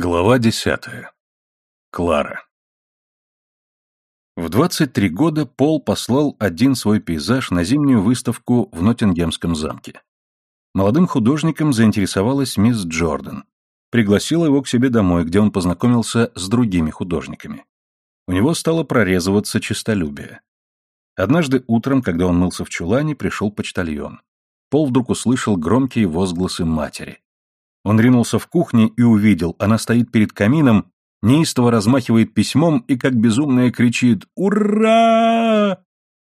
Глава десятая. Клара. В 23 года Пол послал один свой пейзаж на зимнюю выставку в Ноттингемском замке. Молодым художником заинтересовалась мисс Джордан. Пригласила его к себе домой, где он познакомился с другими художниками. У него стало прорезываться честолюбие. Однажды утром, когда он мылся в чулане, пришел почтальон. Пол вдруг услышал громкие возгласы матери. Он ринулся в кухню и увидел, она стоит перед камином, неистово размахивает письмом и как безумная кричит «Ура!»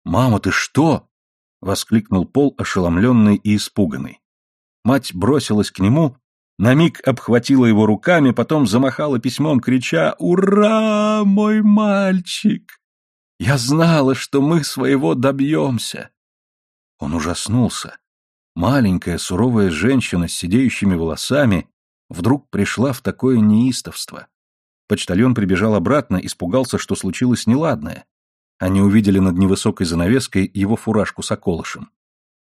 «Мама, ты что?» — воскликнул Пол, ошеломленный и испуганный. Мать бросилась к нему, на миг обхватила его руками, потом замахала письмом, крича «Ура, мой мальчик! Я знала, что мы своего добьемся!» Он ужаснулся. Маленькая суровая женщина с сидеющими волосами вдруг пришла в такое неистовство. Почтальон прибежал обратно, испугался, что случилось неладное. Они увидели над невысокой занавеской его фуражку с околышем.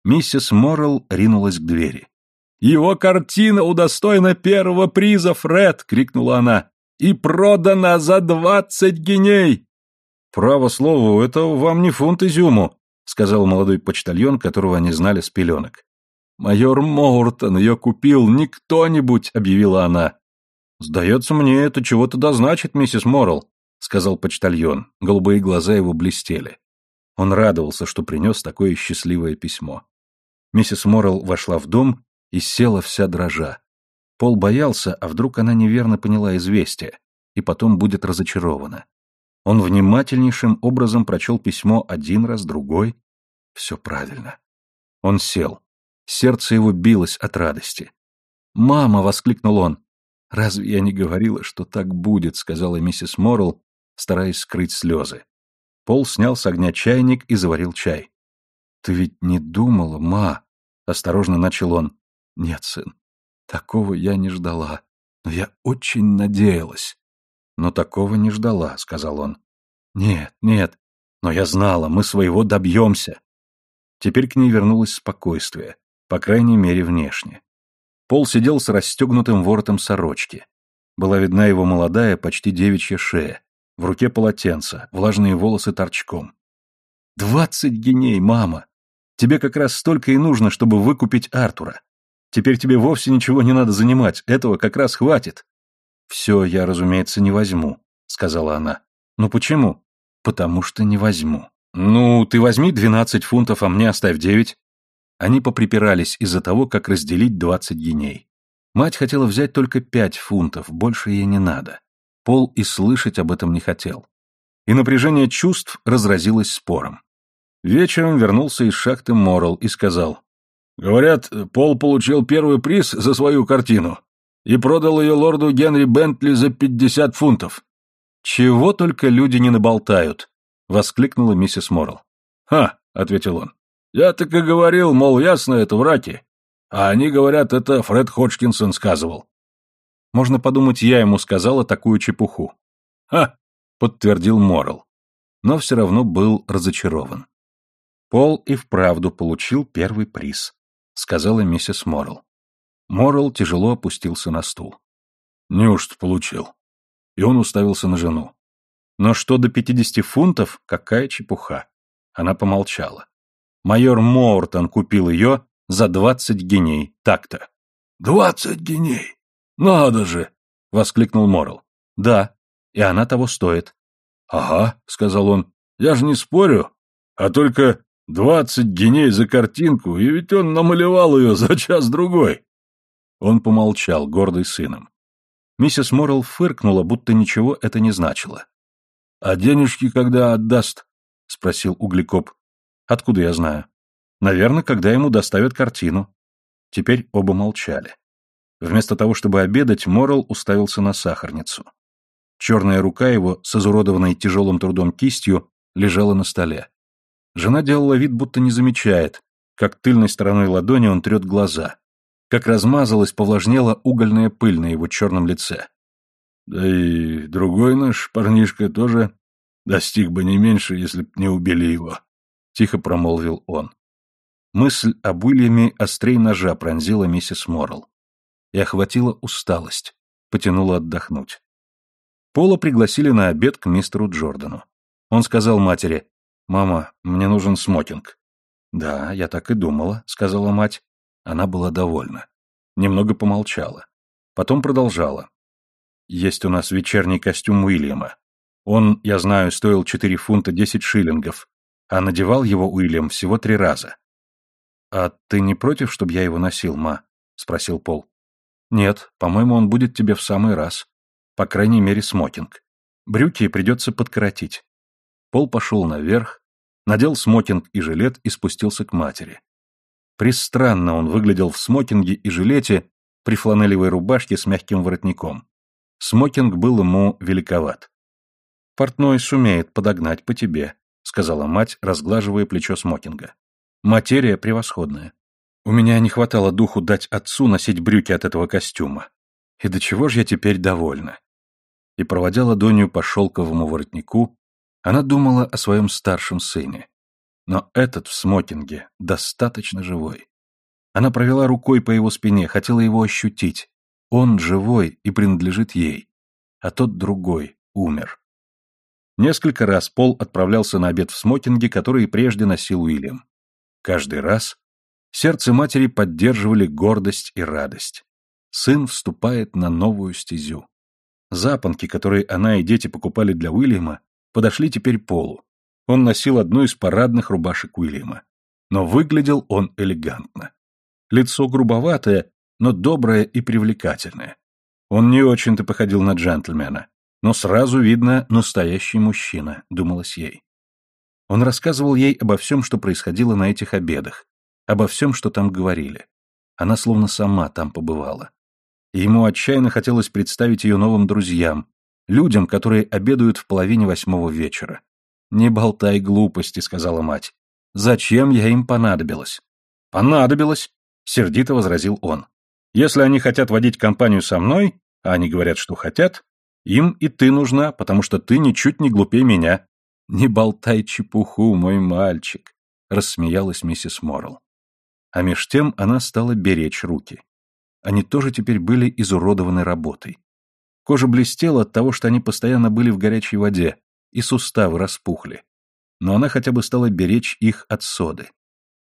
Миссис Моррелл ринулась к двери. «Его картина удостоена первого приза, Фред!» — крикнула она. «И продана за двадцать геней!» «Право слово, это вам не фунт изюму», — сказал молодой почтальон, которого они знали с пеленок. «Майор Моуртон ее купил, не кто-нибудь», — объявила она. «Сдается мне, это чего-то дозначит, миссис Моррелл», — сказал почтальон. Голубые глаза его блестели. Он радовался, что принес такое счастливое письмо. Миссис Моррелл вошла в дом и села вся дрожа. Пол боялся, а вдруг она неверно поняла известие, и потом будет разочарована. Он внимательнейшим образом прочел письмо один раз, другой. Все правильно. Он сел. Сердце его билось от радости. «Мама!» — воскликнул он. «Разве я не говорила, что так будет?» — сказала миссис Моррелл, стараясь скрыть слезы. Пол снял с огня чайник и заварил чай. «Ты ведь не думала, ма?» — осторожно начал он. «Нет, сын, такого я не ждала, но я очень надеялась». «Но такого не ждала», — сказал он. «Нет, нет, но я знала, мы своего добьемся». Теперь к ней вернулось спокойствие по крайней мере внешне. Пол сидел с расстегнутым воротом сорочки. Была видна его молодая, почти девичья шея, в руке полотенце, влажные волосы торчком. «Двадцать геней, мама! Тебе как раз столько и нужно, чтобы выкупить Артура. Теперь тебе вовсе ничего не надо занимать, этого как раз хватит». «Все я, разумеется, не возьму», — сказала она. «Ну почему?» «Потому что не возьму». «Ну, ты возьми двенадцать фунтов, а мне оставь девять. Они поприпирались из-за того, как разделить двадцать геней. Мать хотела взять только пять фунтов, больше ей не надо. Пол и слышать об этом не хотел. И напряжение чувств разразилось спором. Вечером вернулся из шахты Моррелл и сказал, «Говорят, Пол получил первый приз за свою картину и продал ее лорду Генри Бентли за пятьдесят фунтов». «Чего только люди не наболтают», — воскликнула миссис Моррелл. «Ха», — ответил он, я так и говорил, мол, ясно, это враки. А они говорят, это Фред Ходжкинсон сказывал. Можно подумать, я ему сказала такую чепуху. Ха, подтвердил Моррелл. Но все равно был разочарован. Пол и вправду получил первый приз, сказала миссис Моррелл. Моррелл тяжело опустился на стул. Неужто получил? И он уставился на жену. Но что до пятидесяти фунтов, какая чепуха. Она помолчала. Майор Моуртон купил ее за двадцать геней, так-то. «Двадцать геней! Надо же!» — воскликнул Моррелл. «Да, и она того стоит». «Ага», — сказал он, — «я же не спорю, а только двадцать геней за картинку, и ведь он намалевал ее за час-другой». Он помолчал, гордый сыном. Миссис Моррелл фыркнула, будто ничего это не значило. «А денежки когда отдаст?» — спросил Углекоп. Откуда я знаю? Наверное, когда ему доставят картину. Теперь оба молчали. Вместо того, чтобы обедать, Моррелл уставился на сахарницу. Черная рука его, с изуродованной тяжелым трудом кистью, лежала на столе. Жена делала вид, будто не замечает, как тыльной стороной ладони он трет глаза, как размазалась, повлажнела угольная пыль на его черном лице. Да и другой наш парнишка тоже достиг бы не меньше, если б не убили его тихо промолвил он. Мысль об Уильяме острей ножа пронзила миссис Моррелл. И охватила усталость. потянуло отдохнуть. Пола пригласили на обед к мистеру Джордану. Он сказал матери, «Мама, мне нужен смокинг». «Да, я так и думала», — сказала мать. Она была довольна. Немного помолчала. Потом продолжала. «Есть у нас вечерний костюм Уильяма. Он, я знаю, стоил 4 фунта 10 шиллингов, а надевал его Уильям всего три раза. «А ты не против, чтобы я его носил, ма?» — спросил Пол. «Нет, по-моему, он будет тебе в самый раз. По крайней мере, смокинг. Брюки придется подкоротить». Пол пошел наверх, надел смокинг и жилет и спустился к матери. Пристранно он выглядел в смокинге и жилете при фланелевой рубашке с мягким воротником. Смокинг был ему великоват. «Портной сумеет подогнать по тебе», — сказала мать, разглаживая плечо смокинга. Материя превосходная. У меня не хватало духу дать отцу носить брюки от этого костюма. И до чего же я теперь довольна? И проводя ладонью по шелковому воротнику, она думала о своем старшем сыне. Но этот в смокинге достаточно живой. Она провела рукой по его спине, хотела его ощутить. Он живой и принадлежит ей. А тот другой умер. Несколько раз Пол отправлялся на обед в смокинге, который прежде носил Уильям. Каждый раз сердце матери поддерживали гордость и радость. Сын вступает на новую стезю. Запонки, которые она и дети покупали для Уильяма, подошли теперь Полу. Он носил одну из парадных рубашек Уильяма. Но выглядел он элегантно. Лицо грубоватое, но доброе и привлекательное. Он не очень-то походил на джентльмена, но сразу видно настоящий мужчина, думалось ей. Он рассказывал ей обо всем, что происходило на этих обедах, обо всем, что там говорили. Она словно сама там побывала. Ему отчаянно хотелось представить ее новым друзьям, людям, которые обедают в половине восьмого вечера. «Не болтай глупости», — сказала мать. «Зачем я им понадобилась?» «Понадобилась», — сердито возразил он. «Если они хотят водить компанию со мной, а они говорят, что хотят, им и ты нужна, потому что ты ничуть не глупее меня. «Не болтай чепуху, мой мальчик», — рассмеялась миссис Моррелл. А меж тем она стала беречь руки. Они тоже теперь были изуродованы работой. Кожа блестела от того, что они постоянно были в горячей воде, и суставы распухли. Но она хотя бы стала беречь их от соды.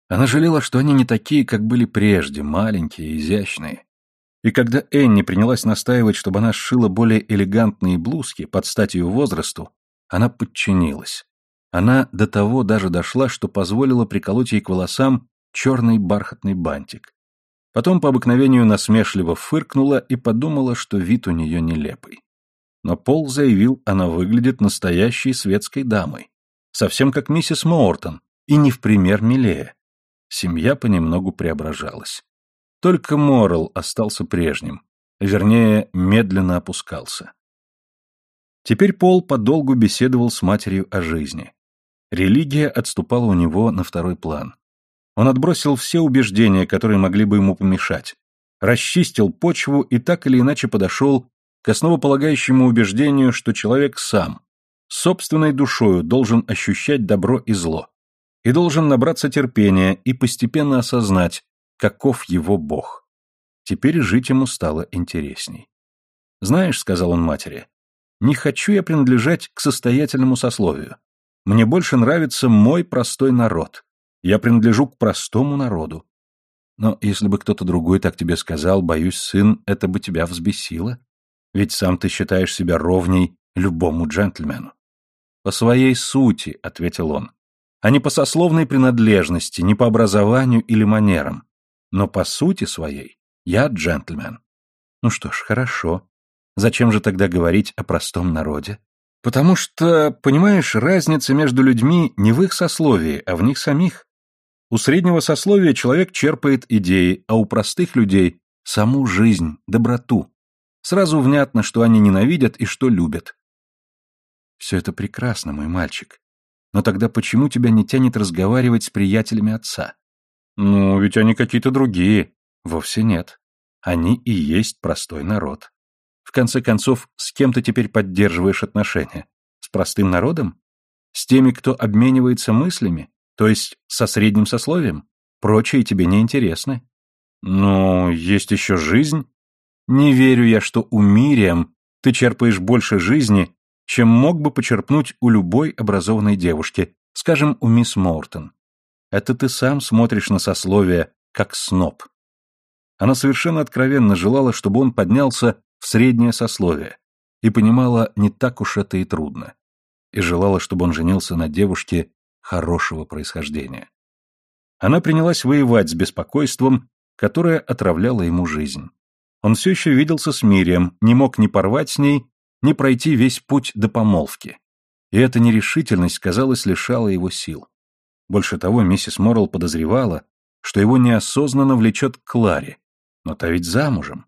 Она жалела, что они не такие, как были прежде, маленькие, изящные. И когда Энни принялась настаивать, чтобы она сшила более элегантные блузки под стать ее возрасту, она подчинилась. Она до того даже дошла, что позволила приколоть ей к волосам черный бархатный бантик. Потом по обыкновению насмешливо фыркнула и подумала, что вид у нее нелепый. Но Пол заявил, она выглядит настоящей светской дамой. Совсем как миссис Моортон, и не в пример милее. Семья понемногу преображалась. Только Моррелл остался прежним, вернее, медленно опускался. Теперь Пол подолгу беседовал с матерью о жизни. Религия отступала у него на второй план. Он отбросил все убеждения, которые могли бы ему помешать, расчистил почву и так или иначе подошел к основополагающему убеждению, что человек сам, собственной душою должен ощущать добро и зло, и должен набраться терпения и постепенно осознать, каков его Бог. Теперь жить ему стало интересней. «Знаешь», — сказал он матери, не хочу я принадлежать к состоятельному сословию. Мне больше нравится мой простой народ. Я принадлежу к простому народу. Но если бы кто-то другой так тебе сказал, боюсь, сын, это бы тебя взбесило. Ведь сам ты считаешь себя ровней любому джентльмену. По своей сути, — ответил он, — а не по сословной принадлежности, не по образованию или манерам. Но по сути своей я джентльмен. Ну что ж, хорошо. Зачем же тогда говорить о простом народе? Потому что, понимаешь, разница между людьми не в их сословии, а в них самих. У среднего сословия человек черпает идеи, а у простых людей – саму жизнь, доброту. Сразу внятно, что они ненавидят и что любят. Все это прекрасно, мой мальчик. Но тогда почему тебя не тянет разговаривать с приятелями отца? Ну, ведь они какие-то другие. Вовсе нет. Они и есть простой народ. В конце концов, с кем ты теперь поддерживаешь отношения? С простым народом? С теми, кто обменивается мыслями? То есть со средним сословием? Прочие тебе не интересны. Ну, есть еще жизнь. Не верю я, что у Мириам ты черпаешь больше жизни, чем мог бы почерпнуть у любой образованной девушки, скажем, у мисс Мортон. Это ты сам смотришь на сословие, как сноб. Она совершенно откровенно желала, чтобы он поднялся в среднее сословие, и понимала, не так уж это и трудно, и желала, чтобы он женился на девушке хорошего происхождения. Она принялась воевать с беспокойством, которое отравляло ему жизнь. Он все еще виделся с Мирием, не мог ни порвать с ней, ни пройти весь путь до помолвки. И эта нерешительность, казалось, лишала его сил. Больше того, миссис Моррелл подозревала, что его неосознанно влечет к Кларе. Но та ведь замужем.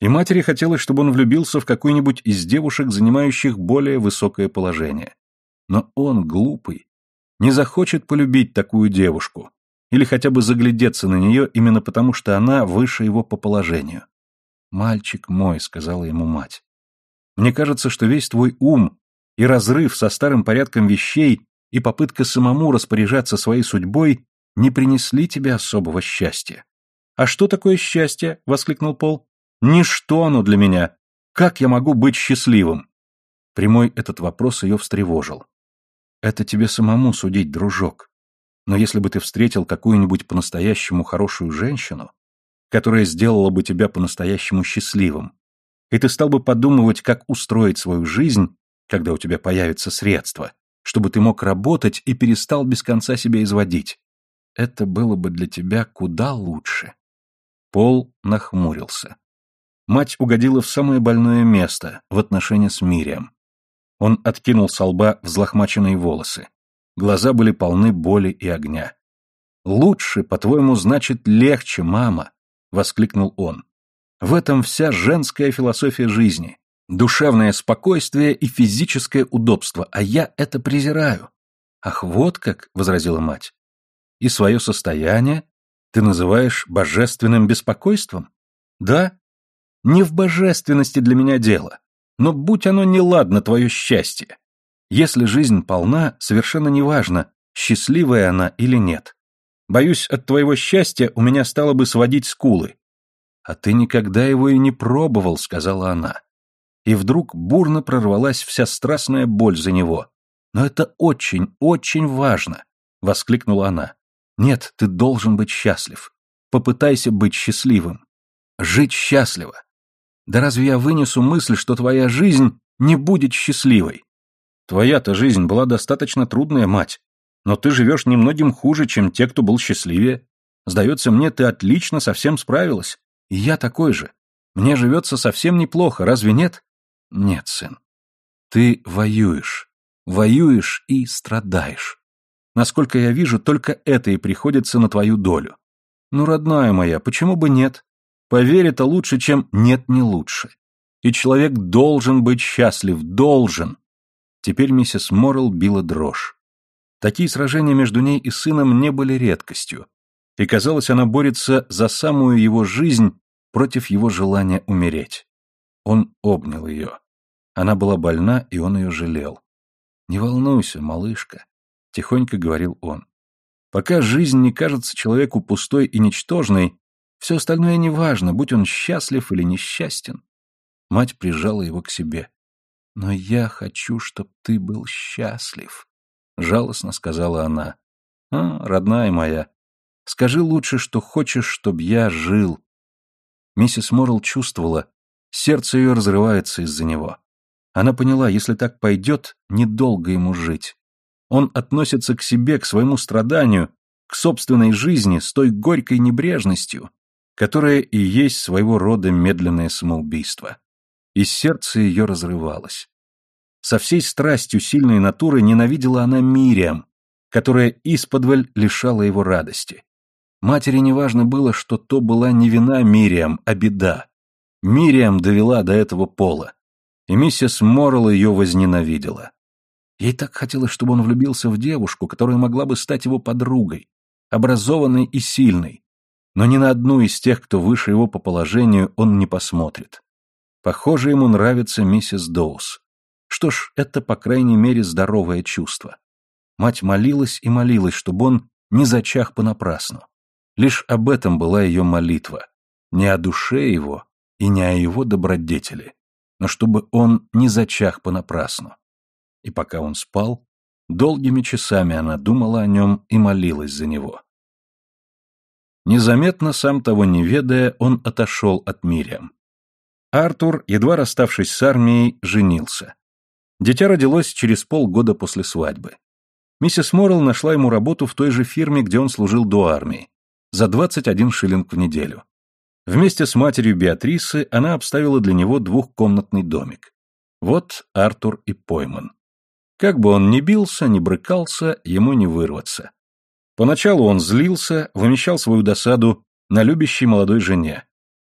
И матери хотелось, чтобы он влюбился в какую-нибудь из девушек, занимающих более высокое положение. Но он, глупый, не захочет полюбить такую девушку, или хотя бы заглядеться на нее именно потому, что она выше его по положению. «Мальчик мой», — сказала ему мать, — «мне кажется, что весь твой ум и разрыв со старым порядком вещей и попытка самому распоряжаться своей судьбой не принесли тебе особого счастья». «А что такое счастье?» — воскликнул Пол. «Ничто оно для меня. Как я могу быть счастливым?» Прямой этот вопрос ее встревожил. «Это тебе самому судить, дружок. Но если бы ты встретил какую-нибудь по-настоящему хорошую женщину, которая сделала бы тебя по-настоящему счастливым, и ты стал бы подумывать, как устроить свою жизнь, когда у тебя появятся средства, чтобы ты мог работать и перестал без конца себя изводить. Это было бы для тебя куда лучше. Пол нахмурился. Мать угодила в самое больное место в отношении с Мирием. Он откинул со лба взлохмаченные волосы. Глаза были полны боли и огня. «Лучше, по-твоему, значит легче, мама воскликнул он. В этом вся женская философия жизни. Душевное спокойствие и физическое удобство, а я это презираю. Ах, вот как, возразила мать. И свое состояние ты называешь божественным беспокойством? Да? Не в божественности для меня дело, но будь оно неладно, твое счастье. Если жизнь полна, совершенно неважно, счастливая она или нет. Боюсь, от твоего счастья у меня стало бы сводить скулы. А ты никогда его и не пробовал, сказала она. И вдруг бурно прорвалась вся страстная боль за него. Но это очень, очень важно, воскликнула она. Нет, ты должен быть счастлив. Попытайся быть счастливым. Жить счастливо. Да разве я вынесу мысль, что твоя жизнь не будет счастливой? Твоя-то жизнь была достаточно трудная, мать. Но ты живешь немногим хуже, чем те, кто был счастливее. Сдается мне, ты отлично совсем справилась. И я такой же. Мне живется совсем неплохо, разве нет? Нет, сын. Ты воюешь. Воюешь и страдаешь. Насколько я вижу, только это и приходится на твою долю. Ну, родная моя, почему бы нет? Поверь, это лучше, чем нет не лучше. И человек должен быть счастлив, должен. Теперь миссис Моррелл била дрожь. Такие сражения между ней и сыном не были редкостью, и казалось, она борется за самую его жизнь против его желания умереть. Он обнял ее. Она была больна, и он ее жалел. «Не волнуйся, малышка», — тихонько говорил он. «Пока жизнь не кажется человеку пустой и ничтожной, все остальное неважно, будь он счастлив или несчастен». Мать прижала его к себе. «Но я хочу, чтобы ты был счастлив», — жалостно сказала она. «А, родная моя, скажи лучше, что хочешь, чтобы я жил». Миссис Моррелл чувствовала, сердце ее разрывается из-за него. Она поняла, если так пойдет, недолго ему жить. Он относится к себе, к своему страданию, к собственной жизни с той горькой небрежностью, которая и есть своего рода медленное самоубийство. И сердце ее разрывалось. Со всей страстью сильной натуры ненавидела она Мириам, которая исподволь лишала его радости. Матери неважно было, что то была не вина Мириам, а беда. Мириам довела до этого пола, и миссис Моррелл ее возненавидела. Ей так хотелось, чтобы он влюбился в девушку, которая могла бы стать его подругой, образованной и сильной, но ни на одну из тех, кто выше его по положению, он не посмотрит. Похоже, ему нравится миссис Доус. Что ж, это, по крайней мере, здоровое чувство. Мать молилась и молилась, чтобы он не зачах понапрасну. Лишь об этом была ее молитва. Не о душе его и не о его добродетели, но чтобы он не зачах понапрасну. И пока он спал, долгими часами она думала о нем и молилась за него. Незаметно, сам того не ведая, он отошел от Мириам. Артур, едва расставшись с армией, женился. Дитя родилось через полгода после свадьбы. Миссис Моррелл нашла ему работу в той же фирме, где он служил до армии, за 21 шиллинг в неделю. Вместе с матерью Беатрисы она обставила для него двухкомнатный домик. Вот Артур и пойман. Как бы он ни бился, ни брыкался, ему не вырваться. Поначалу он злился, вымещал свою досаду на любящей молодой жене.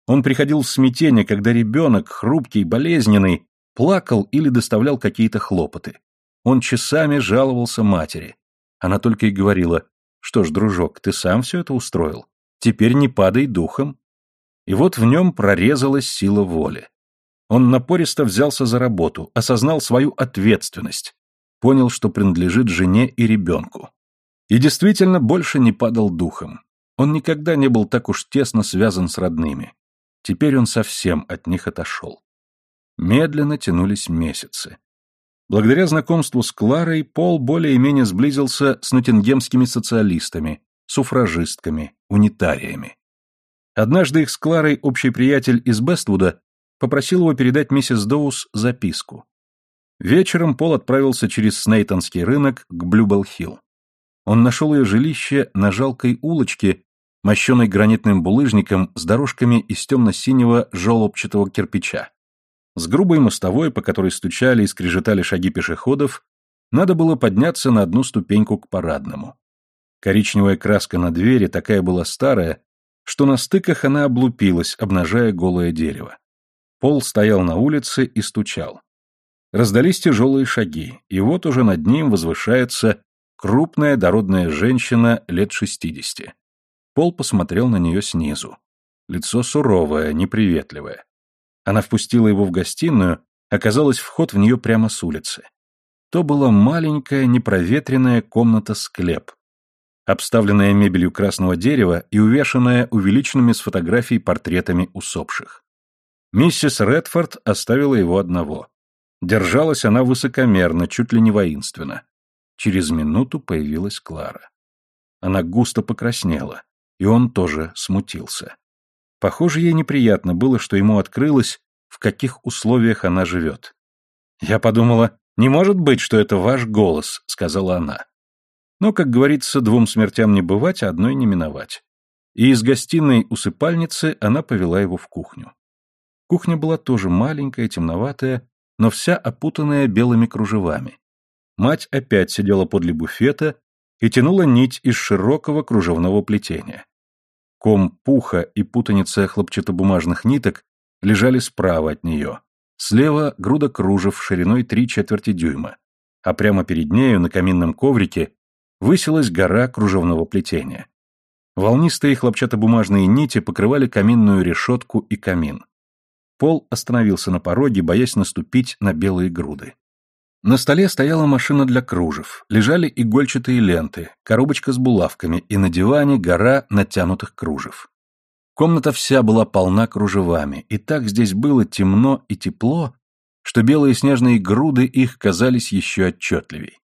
Он приходил в смятение, когда ребенок, хрупкий, болезненный, плакал или доставлял какие-то хлопоты. Он часами жаловался матери. Она только и говорила, что ж, дружок, ты сам все это устроил. Теперь не падай духом. И вот в нем прорезалась сила воли. Он напористо взялся за работу, осознал свою ответственность, понял, что принадлежит жене и ребенку. И действительно больше не падал духом. Он никогда не был так уж тесно связан с родными. Теперь он совсем от них отошел. Медленно тянулись месяцы. Благодаря знакомству с Кларой Пол более-менее сблизился с нотингемскими социалистами, суфражистками, унитариями. Однажды их с Кларой общий приятель из Бествуда попросил его передать миссис Доус записку. Вечером Пол отправился через Снейтонский рынок к Блюбелл-Хилл. Он нашел ее жилище на жалкой улочке, мощенной гранитным булыжником с дорожками из темно-синего желобчатого кирпича. С грубой мостовой, по которой стучали и скрежетали шаги пешеходов, надо было подняться на одну ступеньку к парадному. Коричневая краска на двери такая была старая, что на стыках она облупилась, обнажая голое дерево. Пол стоял на улице и стучал. Раздались тяжелые шаги, и вот уже над ним возвышается крупная дородная женщина лет шестидесяти. Пол посмотрел на нее снизу. Лицо суровое, неприветливое. Она впустила его в гостиную, оказалось вход в нее прямо с улицы. То была маленькая, непроветренная комната-склеп, обставленная мебелью красного дерева и увешанная увеличенными с фотографий портретами усопших. Миссис Редфорд оставила его одного. Держалась она высокомерно, чуть ли не воинственно. Через минуту появилась Клара. Она густо покраснела и он тоже смутился. Похоже, ей неприятно было, что ему открылось, в каких условиях она живет. «Я подумала, не может быть, что это ваш голос», — сказала она. Но, как говорится, двум смертям не бывать, а одной не миновать. И из гостиной усыпальницы она повела его в кухню. Кухня была тоже маленькая, темноватая, но вся опутанная белыми кружевами. Мать опять сидела подле буфета и тянула нить из широкого кружевного плетения. Ком пуха и путаница хлопчатобумажных ниток лежали справа от нее. Слева груда кружев шириной три четверти дюйма, а прямо перед нею на каминном коврике высилась гора кружевного плетения. Волнистые хлопчатобумажные нити покрывали каминную решетку и камин. Пол остановился на пороге, боясь наступить на белые груды. На столе стояла машина для кружев, лежали игольчатые ленты, коробочка с булавками и на диване гора натянутых кружев. Комната вся была полна кружевами, и так здесь было темно и тепло, что белые снежные груды их казались еще отчетливей.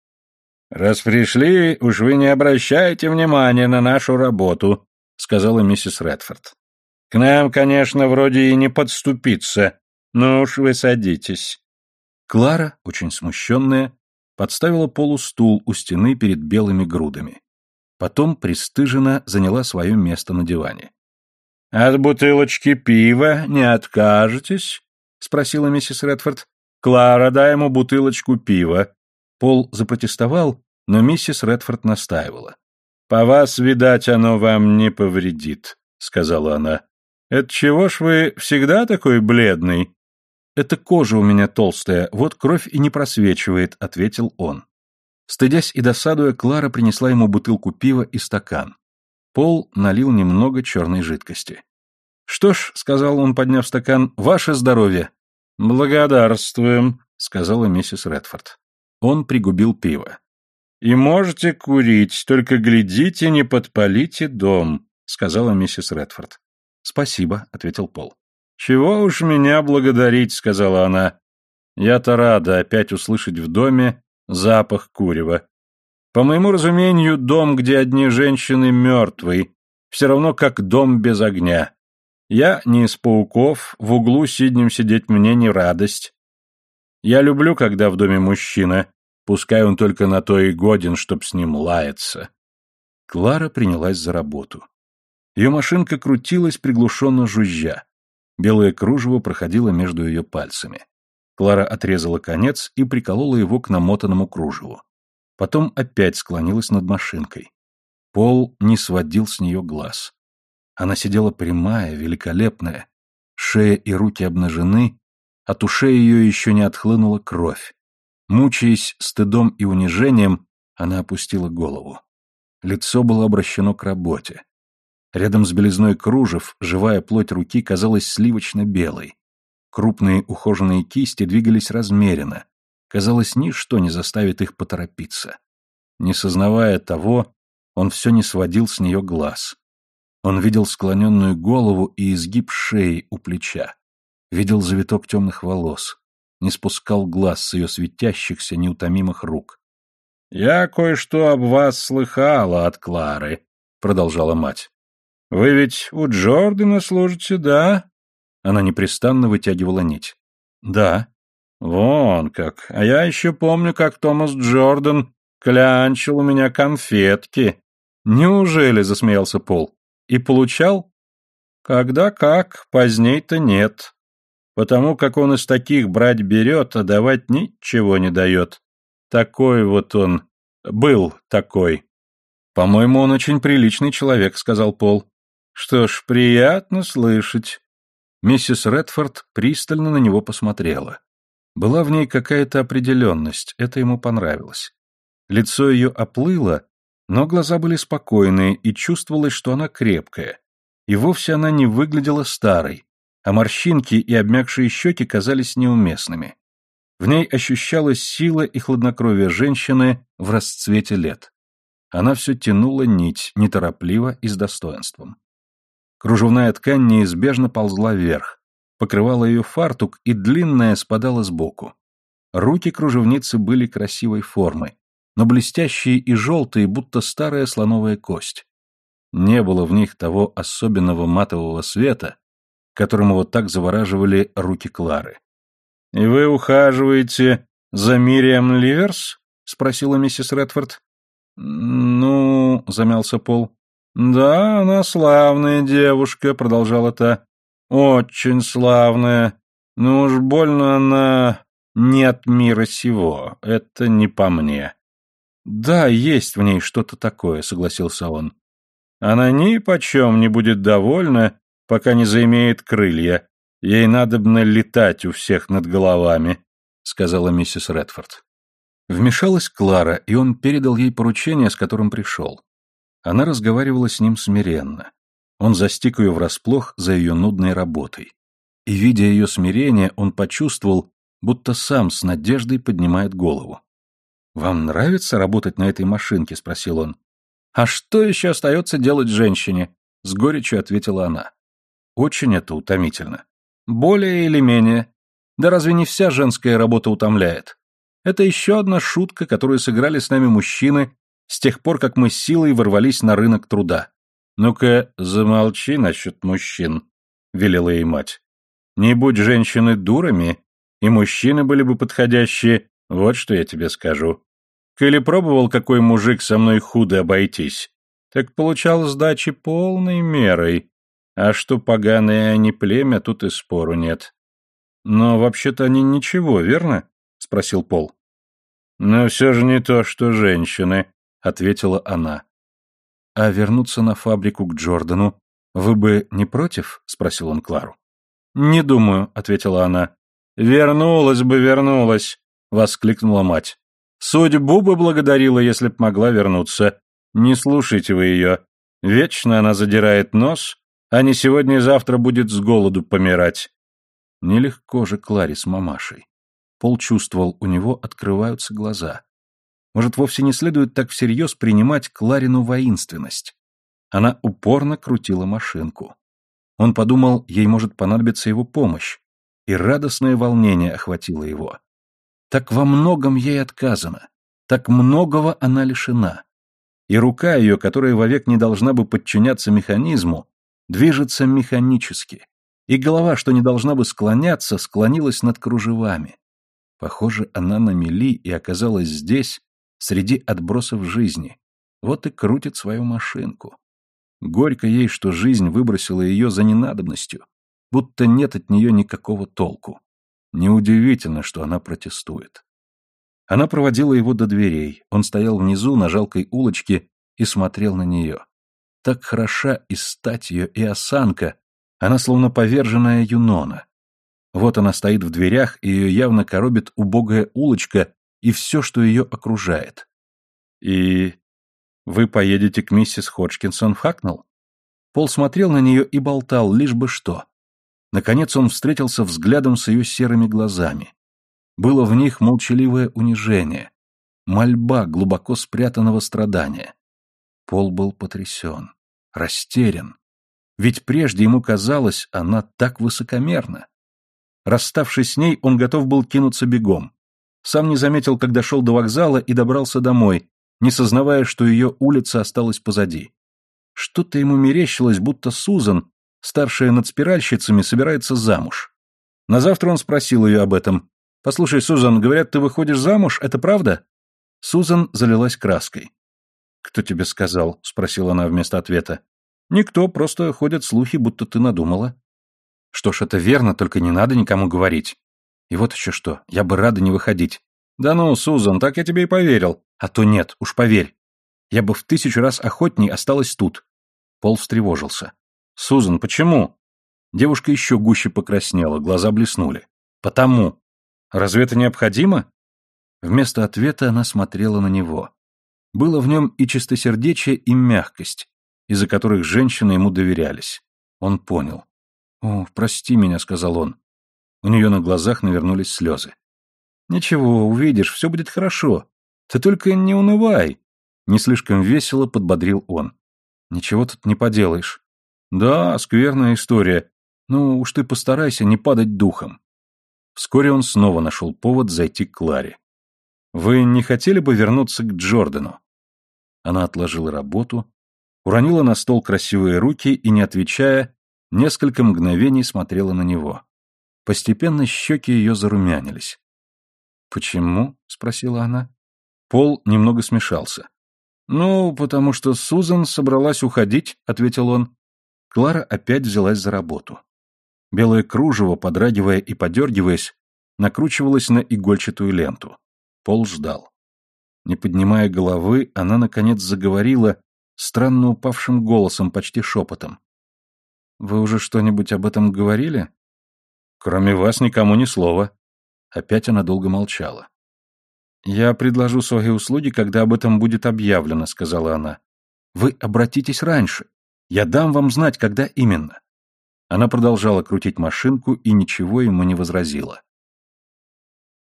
«Раз пришли, уж вы не обращайте внимания на нашу работу», — сказала миссис Редфорд. «К нам, конечно, вроде и не подступиться, но уж вы садитесь. Клара, очень смущенная, подставила Полу стул у стены перед белыми грудами. Потом пристыженно заняла свое место на диване. «От бутылочки пива не откажетесь?» — спросила миссис Редфорд. «Клара, дай ему бутылочку пива». Пол запротестовал, но миссис Редфорд настаивала. «По вас, видать, оно вам не повредит», — сказала она. «Это чего ж вы всегда такой бледный?» «Это кожа у меня толстая, вот кровь и не просвечивает», — ответил он. Стыдясь и досадуя, Клара принесла ему бутылку пива и стакан. Пол налил немного черной жидкости. «Что ж», — сказал он, подняв стакан, — «ваше здоровье». «Благодарствуем», — сказала миссис Редфорд. Он пригубил пиво. «И можете курить, только глядите, не подпалите дом», — сказала миссис Редфорд. «Спасибо», — ответил Пол. «Чего уж меня благодарить», — сказала она. «Я-то рада опять услышать в доме запах курева. По моему разумению, дом, где одни женщины, мертвый, все равно как дом без огня. Я не из пауков, в углу сиднем сидеть мне не радость. Я люблю, когда в доме мужчина, пускай он только на то и годен, чтоб с ним лаяться». Клара принялась за работу. Ее машинка крутилась, приглушенно жужжа. Белое кружево проходило между ее пальцами. Клара отрезала конец и приколола его к намотанному кружеву. Потом опять склонилась над машинкой. Пол не сводил с нее глаз. Она сидела прямая, великолепная. Шея и руки обнажены, от ушей ее еще не отхлынула кровь. Мучаясь стыдом и унижением, она опустила голову. Лицо было обращено к работе. Рядом с белизной кружев живая плоть руки казалась сливочно-белой. Крупные ухоженные кисти двигались размеренно. Казалось, ничто не заставит их поторопиться. Не сознавая того, он все не сводил с нее глаз. Он видел склоненную голову и изгиб шеи у плеча. Видел завиток темных волос. Не спускал глаз с ее светящихся, неутомимых рук. «Я кое-что об вас слыхала от Клары», — продолжала мать. «Вы ведь у Джордана служите, да?» Она непрестанно вытягивала нить. «Да». «Вон как. А я еще помню, как Томас Джордан клянчил у меня конфетки». «Неужели?» — засмеялся Пол. «И получал?» «Когда как, поздней-то нет. Потому как он из таких брать берет, а давать ничего не дает. Такой вот он. Был такой». «По-моему, он очень приличный человек», — сказал Пол. Что ж, приятно слышать. Миссис Редфорд пристально на него посмотрела. Была в ней какая-то определенность, это ему понравилось. Лицо ее оплыло, но глаза были спокойные, и чувствовалось, что она крепкая. И вовсе она не выглядела старой, а морщинки и обмякшие щеки казались неуместными. В ней ощущалась сила и хладнокровие женщины в расцвете лет. Она все тянула нить, неторопливо и с достоинством. Кружевная ткань неизбежно ползла вверх, покрывала ее фартук, и длинная спадала сбоку. Руки кружевницы были красивой формы, но блестящие и желтые, будто старая слоновая кость. Не было в них того особенного матового света, которым вот так завораживали руки Клары. — И вы ухаживаете за Мириам Ливерс? — спросила миссис Редфорд. — Ну, — замялся Пол, «Да, она славная девушка», — продолжала та. «Очень славная. Но уж больно она нет мира сего. Это не по мне». «Да, есть в ней что-то такое», — согласился он. «Она ни почем не будет довольна, пока не заимеет крылья. Ей надобно летать у всех над головами», — сказала миссис Редфорд. Вмешалась Клара, и он передал ей поручение, с которым пришел. Она разговаривала с ним смиренно. Он застиг ее врасплох за ее нудной работой. И, видя ее смирение, он почувствовал, будто сам с надеждой поднимает голову. «Вам нравится работать на этой машинке?» — спросил он. «А что еще остается делать женщине?» — с горечью ответила она. «Очень это утомительно. Более или менее. Да разве не вся женская работа утомляет? Это еще одна шутка, которую сыграли с нами мужчины с тех пор, как мы силой ворвались на рынок труда. «Ну-ка, замолчи насчет мужчин», — велела ей мать. «Не будь женщины дурами, и мужчины были бы подходящие, вот что я тебе скажу. Коли пробовал какой мужик со мной худо обойтись, так получал сдачи полной мерой. А что поганые они племя, тут и спору нет. Но вообще-то они ничего, верно? — спросил Пол. Но все же не то, что женщины, — ответила она. «А вернуться на фабрику к Джордану вы бы не против?» — спросил он Клару. «Не думаю», — ответила она. «Вернулась бы, вернулась», — воскликнула мать. «Судьбу бы благодарила, если б могла вернуться. Не слушайте вы ее. Вечно она задирает нос, а не сегодня и завтра будет с голоду помирать». Нелегко же Кларе с мамашей. Пол чувствовал, у него открываются глаза. Может, вовсе не следует так всерьез принимать Кларину воинственность. Она упорно крутила машинку. Он подумал, ей может понадобиться его помощь, и радостное волнение охватило его. Так во многом ей отказано, так многого она лишена. И рука ее, которая вовек не должна бы подчиняться механизму, движется механически, и голова, что не должна бы склоняться, склонилась над кружевами. Похоже, она на мели и оказалась здесь, среди отбросов жизни. Вот и крутит свою машинку. Горько ей, что жизнь выбросила ее за ненадобностью, будто нет от нее никакого толку. Неудивительно, что она протестует. Она проводила его до дверей, он стоял внизу на жалкой улочке и смотрел на нее. Так хороша и стать ее, и осанка, она словно поверженная Юнона. Вот она стоит в дверях, и ее явно коробит убогая улочка и все, что ее окружает. И «Вы поедете к миссис Ходжкинсон в Хакнелл?» Пол смотрел на нее и болтал, лишь бы что. Наконец он встретился взглядом с ее серыми глазами. Было в них молчаливое унижение, мольба глубоко спрятанного страдания. Пол был потрясен, растерян. Ведь прежде ему казалось, она так высокомерна. Расставшись с ней, он готов был кинуться бегом. Сам не заметил, когда шел до вокзала и добрался домой, не сознавая, что ее улица осталась позади. Что-то ему мерещилось, будто Сузан, старшая над спиральщицами, собирается замуж. На завтра он спросил ее об этом. «Послушай, Сузан, говорят, ты выходишь замуж, это правда?» Сузан залилась краской. «Кто тебе сказал?» — спросила она вместо ответа. «Никто, просто ходят слухи, будто ты надумала». «Что ж, это верно, только не надо никому говорить. И вот еще что, я бы рада не выходить. «Да ну, Сузан, так я тебе и поверил. А то нет, уж поверь. Я бы в тысячу раз охотней осталась тут». Пол встревожился. «Сузан, почему?» Девушка еще гуще покраснела, глаза блеснули. «Потому. Разве это необходимо?» Вместо ответа она смотрела на него. Было в нем и чистосердечие, и мягкость, из-за которых женщины ему доверялись. Он понял. «О, прости меня», — сказал он. У нее на глазах навернулись слезы. «Ничего, увидишь, все будет хорошо. Ты только не унывай!» Не слишком весело подбодрил он. «Ничего тут не поделаешь». «Да, скверная история. Ну уж ты постарайся не падать духом». Вскоре он снова нашел повод зайти к Кларе. «Вы не хотели бы вернуться к Джордану?» Она отложила работу, уронила на стол красивые руки и, не отвечая, несколько мгновений смотрела на него. Постепенно щеки ее зарумянились. «Почему?» — спросила она. Пол немного смешался. «Ну, потому что Сузан собралась уходить», — ответил он. Клара опять взялась за работу. Белое кружево, подрагивая и подергиваясь, накручивалось на игольчатую ленту. Пол ждал. Не поднимая головы, она, наконец, заговорила странно упавшим голосом, почти шепотом. «Вы уже что-нибудь об этом говорили?» «Кроме вас никому ни слова», Опять она долго молчала. «Я предложу свои услуги, когда об этом будет объявлено», — сказала она. «Вы обратитесь раньше. Я дам вам знать, когда именно». Она продолжала крутить машинку и ничего ему не возразила.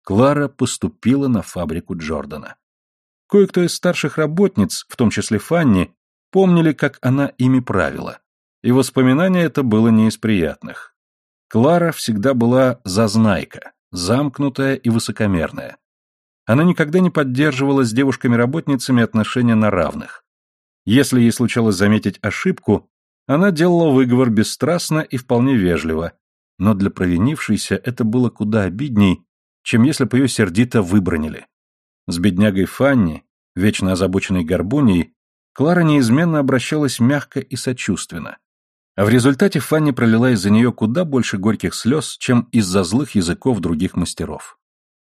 Клара поступила на фабрику Джордана. Кое-кто из старших работниц, в том числе Фанни, помнили, как она ими правила. И воспоминание это было не из приятных. Клара всегда была зазнайка замкнутая и высокомерная. Она никогда не поддерживала с девушками-работницами отношения на равных. Если ей случалось заметить ошибку, она делала выговор бесстрастно и вполне вежливо, но для провинившейся это было куда обидней, чем если бы ее сердито выбронили. С беднягой Фанни, вечно озабоченной горбуней, Клара неизменно обращалась мягко и сочувственно. А в результате Фанни пролила из-за нее куда больше горьких слез, чем из-за злых языков других мастеров.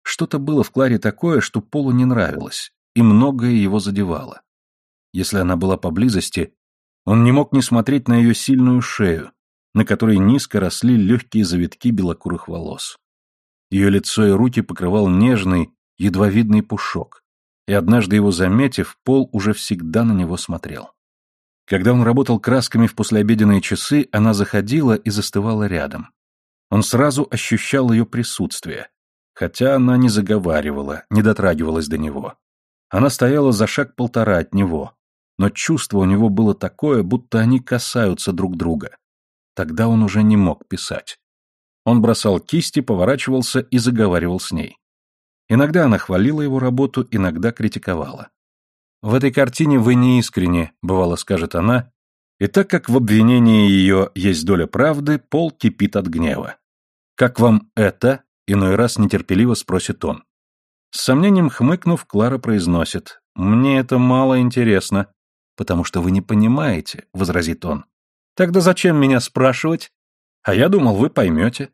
Что-то было в Кларе такое, что Полу не нравилось, и многое его задевало. Если она была поблизости, он не мог не смотреть на ее сильную шею, на которой низко росли легкие завитки белокурых волос. Ее лицо и руки покрывал нежный, едва видный пушок, и однажды его заметив, Пол уже всегда на него смотрел. Когда он работал красками в послеобеденные часы, она заходила и застывала рядом. Он сразу ощущал ее присутствие, хотя она не заговаривала, не дотрагивалась до него. Она стояла за шаг полтора от него, но чувство у него было такое, будто они касаются друг друга. Тогда он уже не мог писать. Он бросал кисти, поворачивался и заговаривал с ней. Иногда она хвалила его работу, иногда критиковала. «В этой картине вы не искренне», — бывало скажет она, и так как в обвинении ее есть доля правды, Пол кипит от гнева. «Как вам это?» — иной раз нетерпеливо спросит он. С сомнением хмыкнув, Клара произносит. «Мне это мало интересно». «Потому что вы не понимаете», — возразит он. «Тогда зачем меня спрашивать?» «А я думал, вы поймете».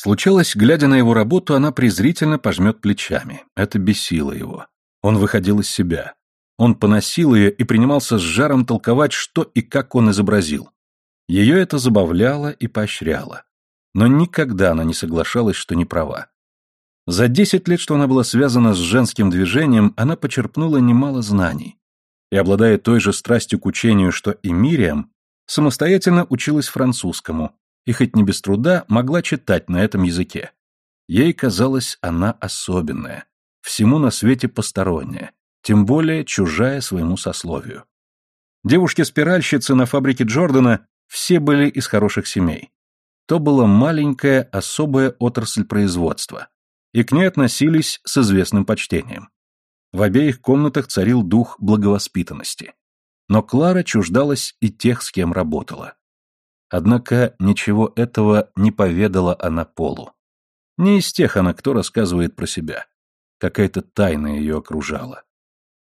Случалось, глядя на его работу, она презрительно пожмет плечами. Это бесило его. Он выходил из себя. Он поносил ее и принимался с жаром толковать, что и как он изобразил. Ее это забавляло и поощряло. Но никогда она не соглашалась, что не права. За десять лет, что она была связана с женским движением, она почерпнула немало знаний. И, обладая той же страстью к учению, что и Мириам, самостоятельно училась французскому, и хоть не без труда могла читать на этом языке. Ей казалось, она особенная, всему на свете посторонняя, тем более чужая своему сословию. Девушки-спиральщицы на фабрике Джордана все были из хороших семей. То была маленькая особая отрасль производства, и к ней относились с известным почтением. В обеих комнатах царил дух благовоспитанности. Но Клара чуждалась и тех, с кем работала. Однако ничего этого не поведала она Полу. Не из тех она, кто рассказывает про себя. Какая-то тайна ее окружала.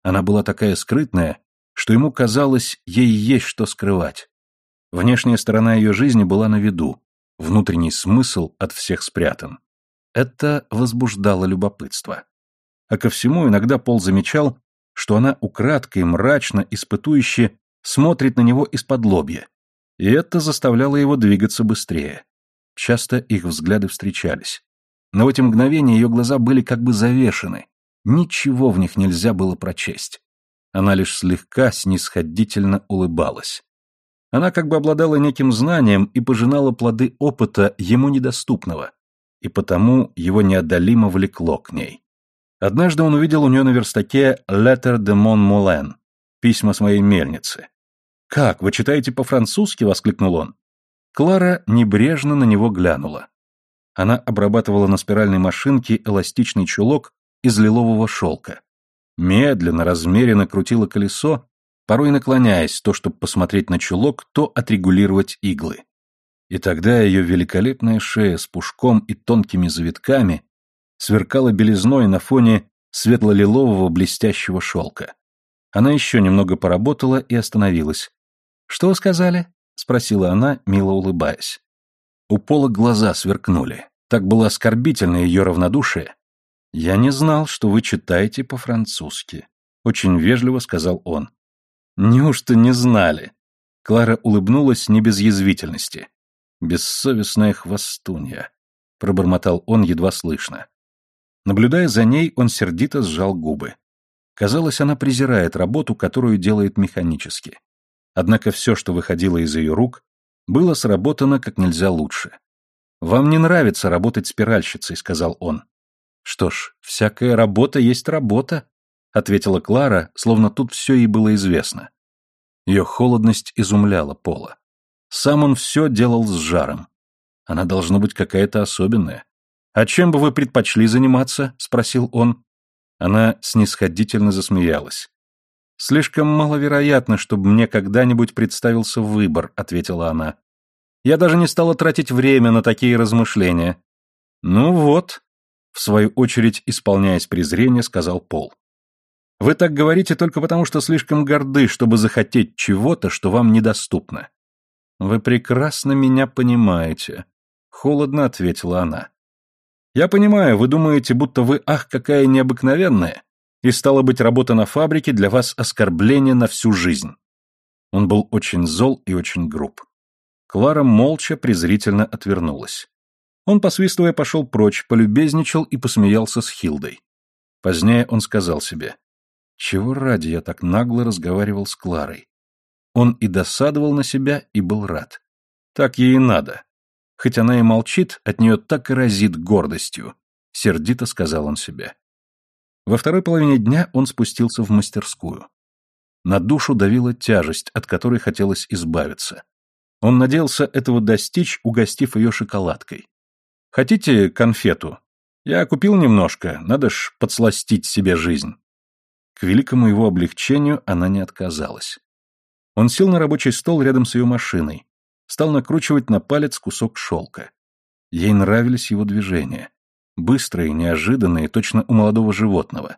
Она была такая скрытная, что ему казалось, ей есть что скрывать. Внешняя сторона ее жизни была на виду, внутренний смысл от всех спрятан. Это возбуждало любопытство. А ко всему иногда Пол замечал, что она украдкой, мрачно, испытующе смотрит на него из-под лобья, и это заставляло его двигаться быстрее. Часто их взгляды встречались. Но в эти мгновения ее глаза были как бы завешены, Ничего в них нельзя было прочесть. Она лишь слегка снисходительно улыбалась. Она как бы обладала неким знанием и пожинала плоды опыта ему недоступного, и потому его неодолимо влекло к ней. Однажды он увидел у нее на верстаке «Letter de Mon Moulin» — «Письма с моей мельницы». «Как, вы читаете по-французски?» — воскликнул он. Клара небрежно на него глянула. Она обрабатывала на спиральной машинке эластичный чулок из лилового шелка. Медленно, размеренно крутила колесо, порой наклоняясь то, чтобы посмотреть на чулок, то отрегулировать иглы. И тогда ее великолепная шея с пушком и тонкими завитками сверкала белизной на фоне светло-лилового блестящего шелка. Она еще немного поработала и остановилась. «Что сказали?» — спросила она, мило улыбаясь. У Пола глаза сверкнули. Так было оскорбительно ее равнодушие, «Я не знал, что вы читаете по-французски», — очень вежливо сказал он. «Неужто не знали?» Клара улыбнулась не без язвительности. «Бессовестная хвостунья», — пробормотал он едва слышно. Наблюдая за ней, он сердито сжал губы. Казалось, она презирает работу, которую делает механически. Однако все, что выходило из ее рук, было сработано как нельзя лучше. «Вам не нравится работать спиральщицей», — сказал он. «Что ж, всякая работа есть работа», — ответила Клара, словно тут все ей было известно. Ее холодность изумляла Пола. Сам он все делал с жаром. Она должна быть какая-то особенная. «А чем бы вы предпочли заниматься?» — спросил он. Она снисходительно засмеялась. «Слишком маловероятно, чтобы мне когда-нибудь представился выбор», — ответила она. «Я даже не стала тратить время на такие размышления». «Ну вот», в свою очередь, исполняясь презрения, сказал Пол. «Вы так говорите только потому, что слишком горды, чтобы захотеть чего-то, что вам недоступно». «Вы прекрасно меня понимаете», — холодно ответила она. «Я понимаю, вы думаете, будто вы, ах, какая необыкновенная, и стало быть, работа на фабрике для вас оскорбление на всю жизнь». Он был очень зол и очень груб. Клара молча презрительно отвернулась. Он, посвистывая, пошел прочь, полюбезничал и посмеялся с Хилдой. Позднее он сказал себе, «Чего ради я так нагло разговаривал с Кларой?» Он и досадовал на себя, и был рад. Так ей и надо. Хоть она и молчит, от нее так и разит гордостью, сердито сказал он себе. Во второй половине дня он спустился в мастерскую. На душу давила тяжесть, от которой хотелось избавиться. Он надеялся этого достичь, угостив ее шоколадкой. «Хотите конфету? Я купил немножко, надо ж подсластить себе жизнь». К великому его облегчению она не отказалась. Он сел на рабочий стол рядом с ее машиной, стал накручивать на палец кусок шелка. Ей нравились его движения. Быстрые, неожиданные, точно у молодого животного.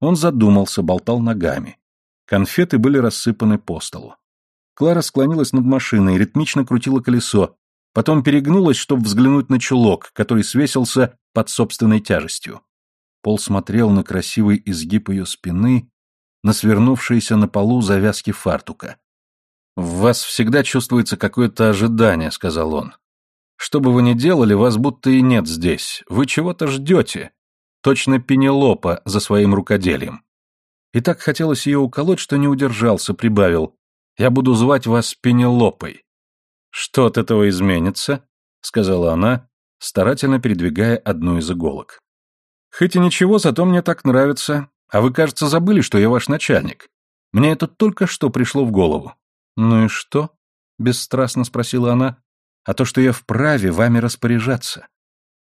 Он задумался, болтал ногами. Конфеты были рассыпаны по столу. Клара склонилась над машиной, ритмично крутила колесо, потом перегнулась, чтобы взглянуть на чулок, который свесился под собственной тяжестью. Пол смотрел на красивый изгиб ее спины, на свернувшиеся на полу завязки фартука. «В вас всегда чувствуется какое-то ожидание», — сказал он. «Что бы вы ни делали, вас будто и нет здесь. Вы чего-то ждете. Точно Пенелопа за своим рукоделием». И так хотелось ее уколоть, что не удержался, прибавил. «Я буду звать вас Пенелопой». «Что от этого изменится?» — сказала она, старательно передвигая одну из иголок. «Хоть и ничего, зато мне так нравится. А вы, кажется, забыли, что я ваш начальник. Мне это только что пришло в голову». «Ну и что?» — бесстрастно спросила она. «А то, что я вправе вами распоряжаться.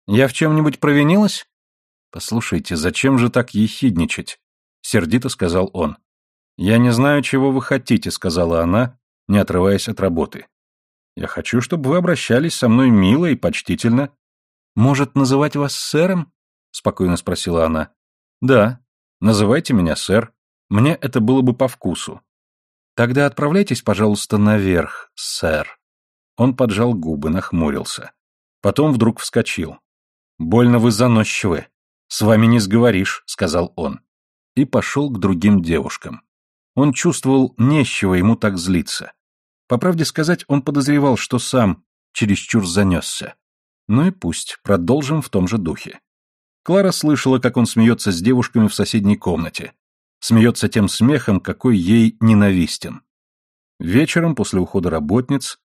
Я в чем-нибудь провинилась?» «Послушайте, зачем же так ехидничать?» — сердито сказал он. «Я не знаю, чего вы хотите», — сказала она, не отрываясь от работы. «Я хочу, чтобы вы обращались со мной мило и почтительно». «Может, называть вас сэром?» — спокойно спросила она. «Да, называйте меня сэр. Мне это было бы по вкусу. Тогда отправляйтесь, пожалуйста, наверх, сэр. Он поджал губы, нахмурился. Потом вдруг вскочил. Больно вы заносчивы. С вами не сговоришь, сказал он. И пошел к другим девушкам. Он чувствовал нещего ему так злиться. По правде сказать, он подозревал, что сам чересчур занесся. Ну и пусть, продолжим в том же духе. Клара слышала, как он смеется с девушками в соседней комнате смеется тем смехом, какой ей ненавистен. Вечером, после ухода работниц,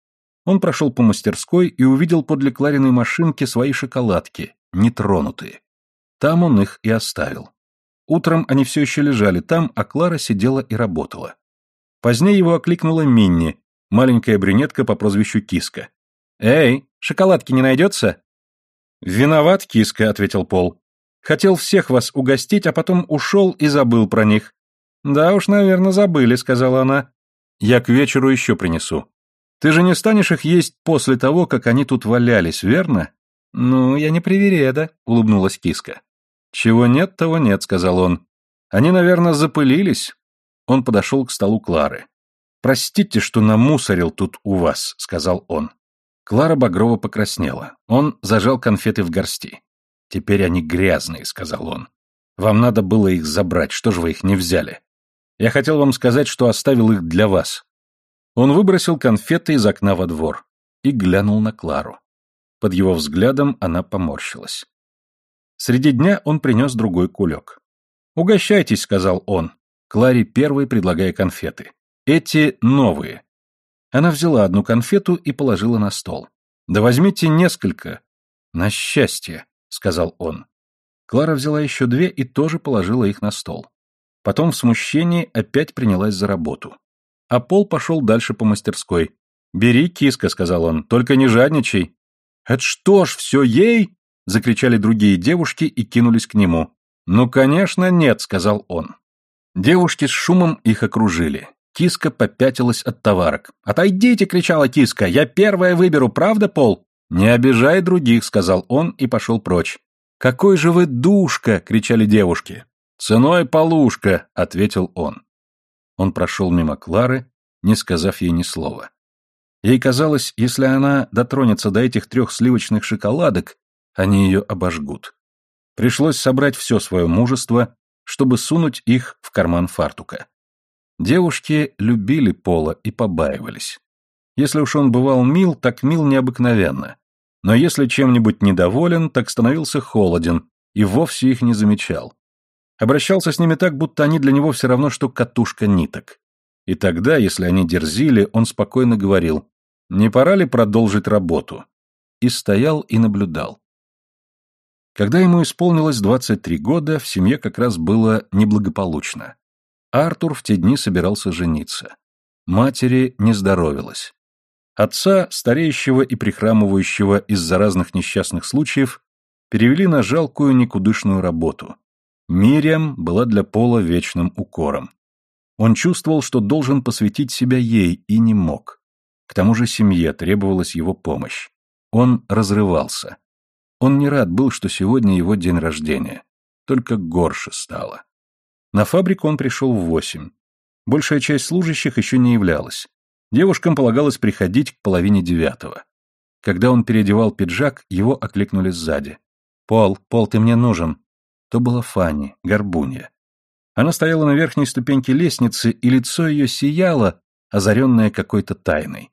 он прошел по мастерской и увидел подле Клариной машинки свои шоколадки, нетронутые. Там он их и оставил. Утром они все еще лежали там, а Клара сидела и работала. Позднее его окликнула Минни, маленькая брюнетка по прозвищу Киска. «Эй, шоколадки не найдется?» «Виноват, Киска», — ответил Пол. Хотел всех вас угостить, а потом ушел и забыл про них». «Да уж, наверное, забыли», — сказала она. «Я к вечеру еще принесу. Ты же не станешь их есть после того, как они тут валялись, верно?» «Ну, я не привереда», — улыбнулась киска. «Чего нет, того нет», — сказал он. «Они, наверное, запылились». Он подошел к столу Клары. «Простите, что намусорил тут у вас», — сказал он. Клара Багрова покраснела. Он зажал конфеты в горсти. «Теперь они грязные», — сказал он. «Вам надо было их забрать, что же вы их не взяли? Я хотел вам сказать, что оставил их для вас». Он выбросил конфеты из окна во двор и глянул на Клару. Под его взглядом она поморщилась. Среди дня он принес другой кулек. «Угощайтесь», — сказал он, Кларе первой предлагая конфеты. «Эти новые». Она взяла одну конфету и положила на стол. «Да возьмите несколько. На счастье», — сказал он. Клара взяла еще две и тоже положила их на стол. Потом в смущении опять принялась за работу. А Пол пошел дальше по мастерской. «Бери, киска», — сказал он, — «только не жадничай». «Это что ж, все ей?» — закричали другие девушки и кинулись к нему. «Ну, конечно, нет», — сказал он. Девушки с шумом их окружили. Киска попятилась от товарок. «Отойдите!» — кричала киска. «Я первая выберу, правда, Пол?» «Не обижай других», — сказал он и пошел прочь. «Какой же вы душка!» — кричали девушки. «Ценой полушка!» — ответил он. Он прошел мимо Клары, не сказав ей ни слова. Ей казалось, если она дотронется до этих трех сливочных шоколадок, они ее обожгут. Пришлось собрать все свое мужество, чтобы сунуть их в карман фартука. Девушки любили Пола и побаивались. Если уж он бывал мил, так мил необыкновенно. Но если чем-нибудь недоволен, так становился холоден и вовсе их не замечал. Обращался с ними так, будто они для него все равно, что катушка ниток. И тогда, если они дерзили, он спокойно говорил, «Не пора ли продолжить работу?» И стоял и наблюдал. Когда ему исполнилось 23 года, в семье как раз было неблагополучно. Артур в те дни собирался жениться. Матери не здоровилось. Отца, стареющего и прихрамывающего из-за разных несчастных случаев, перевели на жалкую никудышную работу. Мириам была для Пола вечным укором. Он чувствовал, что должен посвятить себя ей, и не мог. К тому же семье требовалась его помощь. Он разрывался. Он не рад был, что сегодня его день рождения. Только горше стало. На фабрику он пришел в восемь. Большая часть служащих еще не являлась. Девушкам полагалось приходить к половине девятого. Когда он переодевал пиджак, его окликнули сзади. «Пол, Пол, ты мне нужен». То была Фанни, горбунья. Она стояла на верхней ступеньке лестницы, и лицо ее сияло, озаренное какой-то тайной.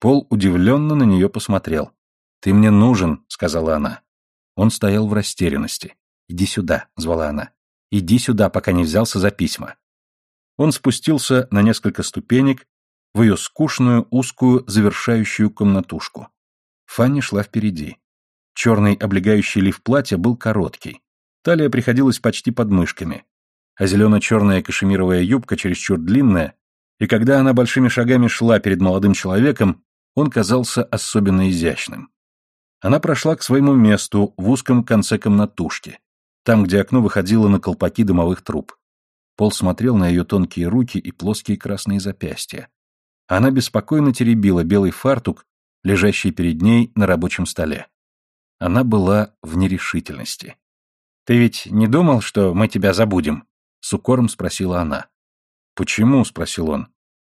Пол удивленно на нее посмотрел. «Ты мне нужен», — сказала она. Он стоял в растерянности. «Иди сюда», — звала она. «Иди сюда, пока не взялся за письма». Он спустился на несколько ступенек в ее скучную, узкую, завершающую комнатушку. Фанни шла впереди. Черный облегающий лиф платья был короткий. Талия приходилась почти под мышками. А зелено-черная кашемировая юбка чересчур длинная, и когда она большими шагами шла перед молодым человеком, он казался особенно изящным. Она прошла к своему месту в узком конце комнатушки, там, где окно выходило на колпаки дымовых труб. Пол смотрел на ее тонкие руки и плоские красные запястья. Она беспокойно теребила белый фартук, лежащий перед ней на рабочем столе. Она была в нерешительности. «Ты ведь не думал, что мы тебя забудем?» — с укором спросила она. «Почему?» — спросил он.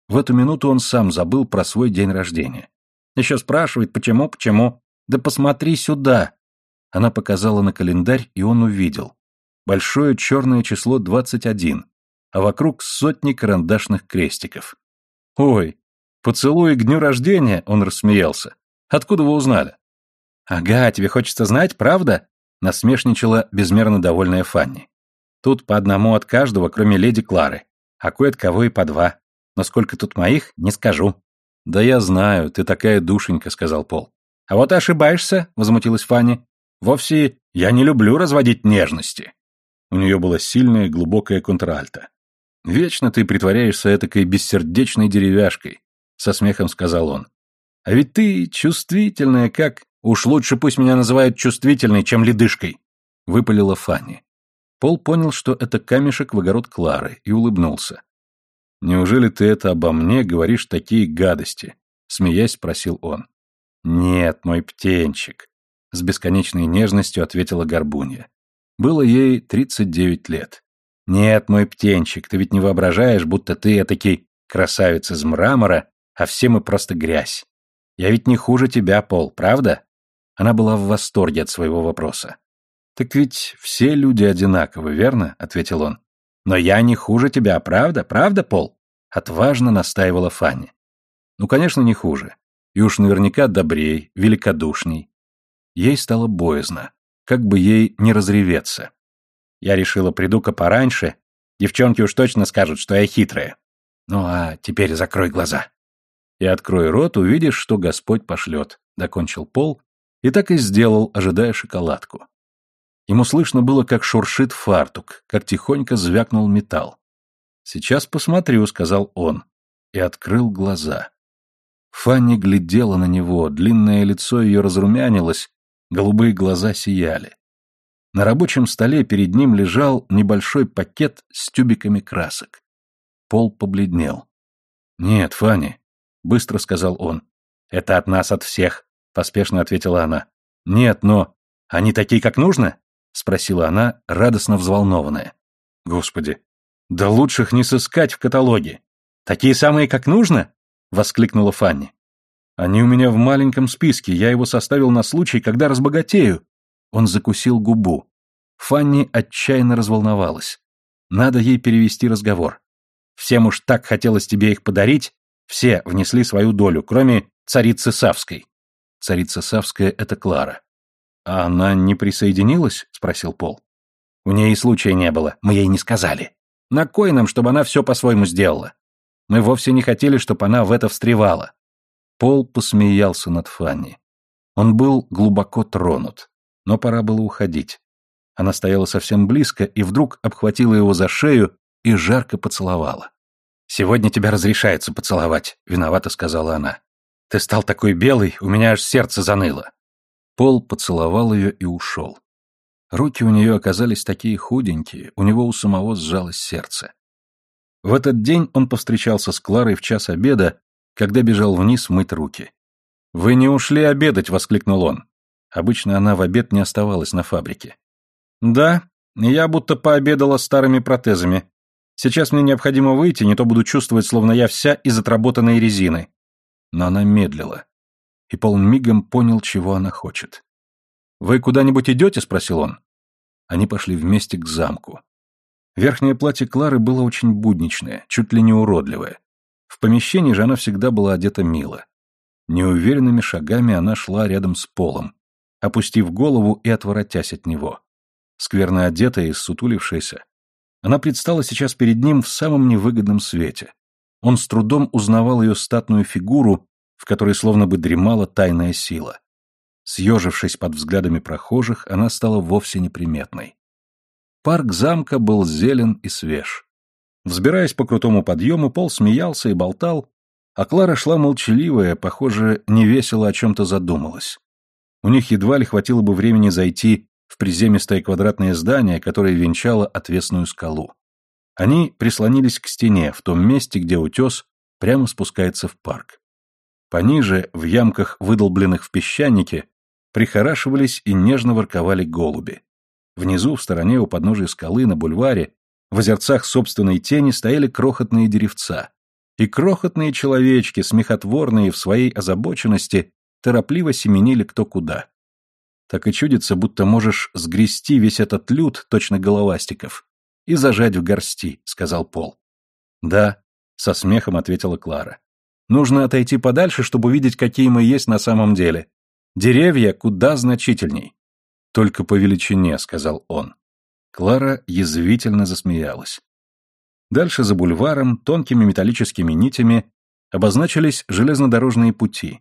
В эту минуту он сам забыл про свой день рождения. Еще спрашивает, почему, почему. Да посмотри сюда!» Она показала на календарь, и он увидел. Большое черное число 21, а вокруг сотни карандашных крестиков. «Ой, поцелуй к дню рождения!» — он рассмеялся. «Откуда вы узнали?» «Ага, тебе хочется знать, правда?» — насмешничала безмерно довольная Фанни. «Тут по одному от каждого, кроме леди Клары, а кое от кого и по два. Но сколько тут моих, не скажу». «Да я знаю, ты такая душенька», — сказал Пол. «А вот ошибаешься», — возмутилась Фанни. «Вовсе я не люблю разводить нежности». У нее было сильное глубокое контральто. «Вечно ты притворяешься этакой бессердечной деревяшкой», — со смехом сказал он. «А ведь ты чувствительная, как...» «Уж лучше пусть меня называют чувствительной, чем ледышкой», — выпалила Фанни. Пол понял, что это камешек в огород Клары, и улыбнулся. «Неужели ты это обо мне говоришь такие гадости?» — смеясь спросил он. «Нет, мой птенчик», — с бесконечной нежностью ответила Горбунья. Было ей тридцать девять лет. «Нет, мой птенчик, ты ведь не воображаешь, будто ты этакий красавец из мрамора, а все мы просто грязь. Я ведь не хуже тебя, Пол, правда?» Она была в восторге от своего вопроса. «Так ведь все люди одинаковы, верно?» — ответил он. «Но я не хуже тебя, правда? Правда, Пол?» — отважно настаивала Фанни. «Ну, конечно, не хуже. И уж наверняка добрей, великодушней. Ей стало боязно, как бы ей не разреветься. Я решила, приду-ка пораньше, девчонки уж точно скажут, что я хитрая. Ну а теперь закрой глаза. И открой рот, увидишь, что Господь пошлет, докончил Пол, и так и сделал, ожидая шоколадку. Ему слышно было, как шуршит фартук, как тихонько звякнул металл. «Сейчас посмотрю», — сказал он, и открыл глаза. Фанни глядела на него, длинное лицо ее разрумянилось, голубые глаза сияли. На рабочем столе перед ним лежал небольшой пакет с тюбиками красок. Пол побледнел. «Нет, Фанни», — быстро сказал он. «Это от нас, от всех», — поспешно ответила она. «Нет, но... Они такие, как нужно?» — спросила она, радостно взволнованная. «Господи, да лучших не сыскать в каталоге. Такие самые, как нужно?» — воскликнула Фанни. «Они у меня в маленьком списке, я его составил на случай, когда разбогатею». Он закусил губу. Фанни отчаянно разволновалась. Надо ей перевести разговор. Всем уж так хотелось тебе их подарить, все внесли свою долю, кроме царицы Савской. Царица Савская — это Клара. «А она не присоединилась?» — спросил Пол. «У нее и случая не было, мы ей не сказали. На кой нам, чтобы она все по-своему сделала? Мы вовсе не хотели, чтобы она в это встревала. Пол посмеялся над Фанни. Он был глубоко тронут, но пора было уходить. Она стояла совсем близко и вдруг обхватила его за шею и жарко поцеловала. «Сегодня тебя разрешается поцеловать», — виновато сказала она. Ты стал такой белый, у меня аж сердце заныло. Пол поцеловал ее и ушел. Руки у нее оказались такие худенькие, у него у самого сжалось сердце. В этот день он повстречался с Кларой в час обеда, когда бежал вниз мыть руки. «Вы не ушли обедать!» — воскликнул он. Обычно она в обед не оставалась на фабрике. «Да, я будто пообедала старыми протезами. Сейчас мне необходимо выйти, не то буду чувствовать, словно я вся из отработанной резины». Но она медлила. И Пол мигом понял, чего она хочет. «Вы куда-нибудь идете?» — спросил он. Они пошли вместе к замку. Верхнее платье Клары было очень будничное, чуть ли не уродливое. В помещении же она всегда была одета мило. Неуверенными шагами она шла рядом с полом, опустив голову и отворотясь от него. Скверно одетая и ссутулившаяся, она предстала сейчас перед ним в самом невыгодном свете. Он с трудом узнавал ее статную фигуру, в которой словно бы дремала тайная сила. Съежившись под взглядами прохожих, она стала вовсе неприметной. Парк замка был зелен и свеж. Взбираясь по крутому подъему, Пол смеялся и болтал, а Клара шла молчаливая, похоже, невесело о чем-то задумалась. У них едва ли хватило бы времени зайти в приземистое квадратное здание, которое венчало отвесную скалу. Они прислонились к стене, в том месте, где утес прямо спускается в парк. Пониже, в ямках, выдолбленных в песчанике, прихорашивались и нежно ворковали голуби. Внизу, в стороне у подножия скалы, на бульваре, в озерцах собственной тени стояли крохотные деревца. И крохотные человечки, смехотворные в своей озабоченности, торопливо семенили кто куда. Так и чудится, будто можешь сгрести весь этот люд, точно головастиков, и зажать в горсти, — сказал Пол. Да, — со смехом ответила Клара. Нужно отойти подальше, чтобы увидеть, какие мы есть на самом деле. Деревья куда значительней. «Только по величине», — сказал он. Клара язвительно засмеялась. Дальше за бульваром, тонкими металлическими нитями, обозначились железнодорожные пути.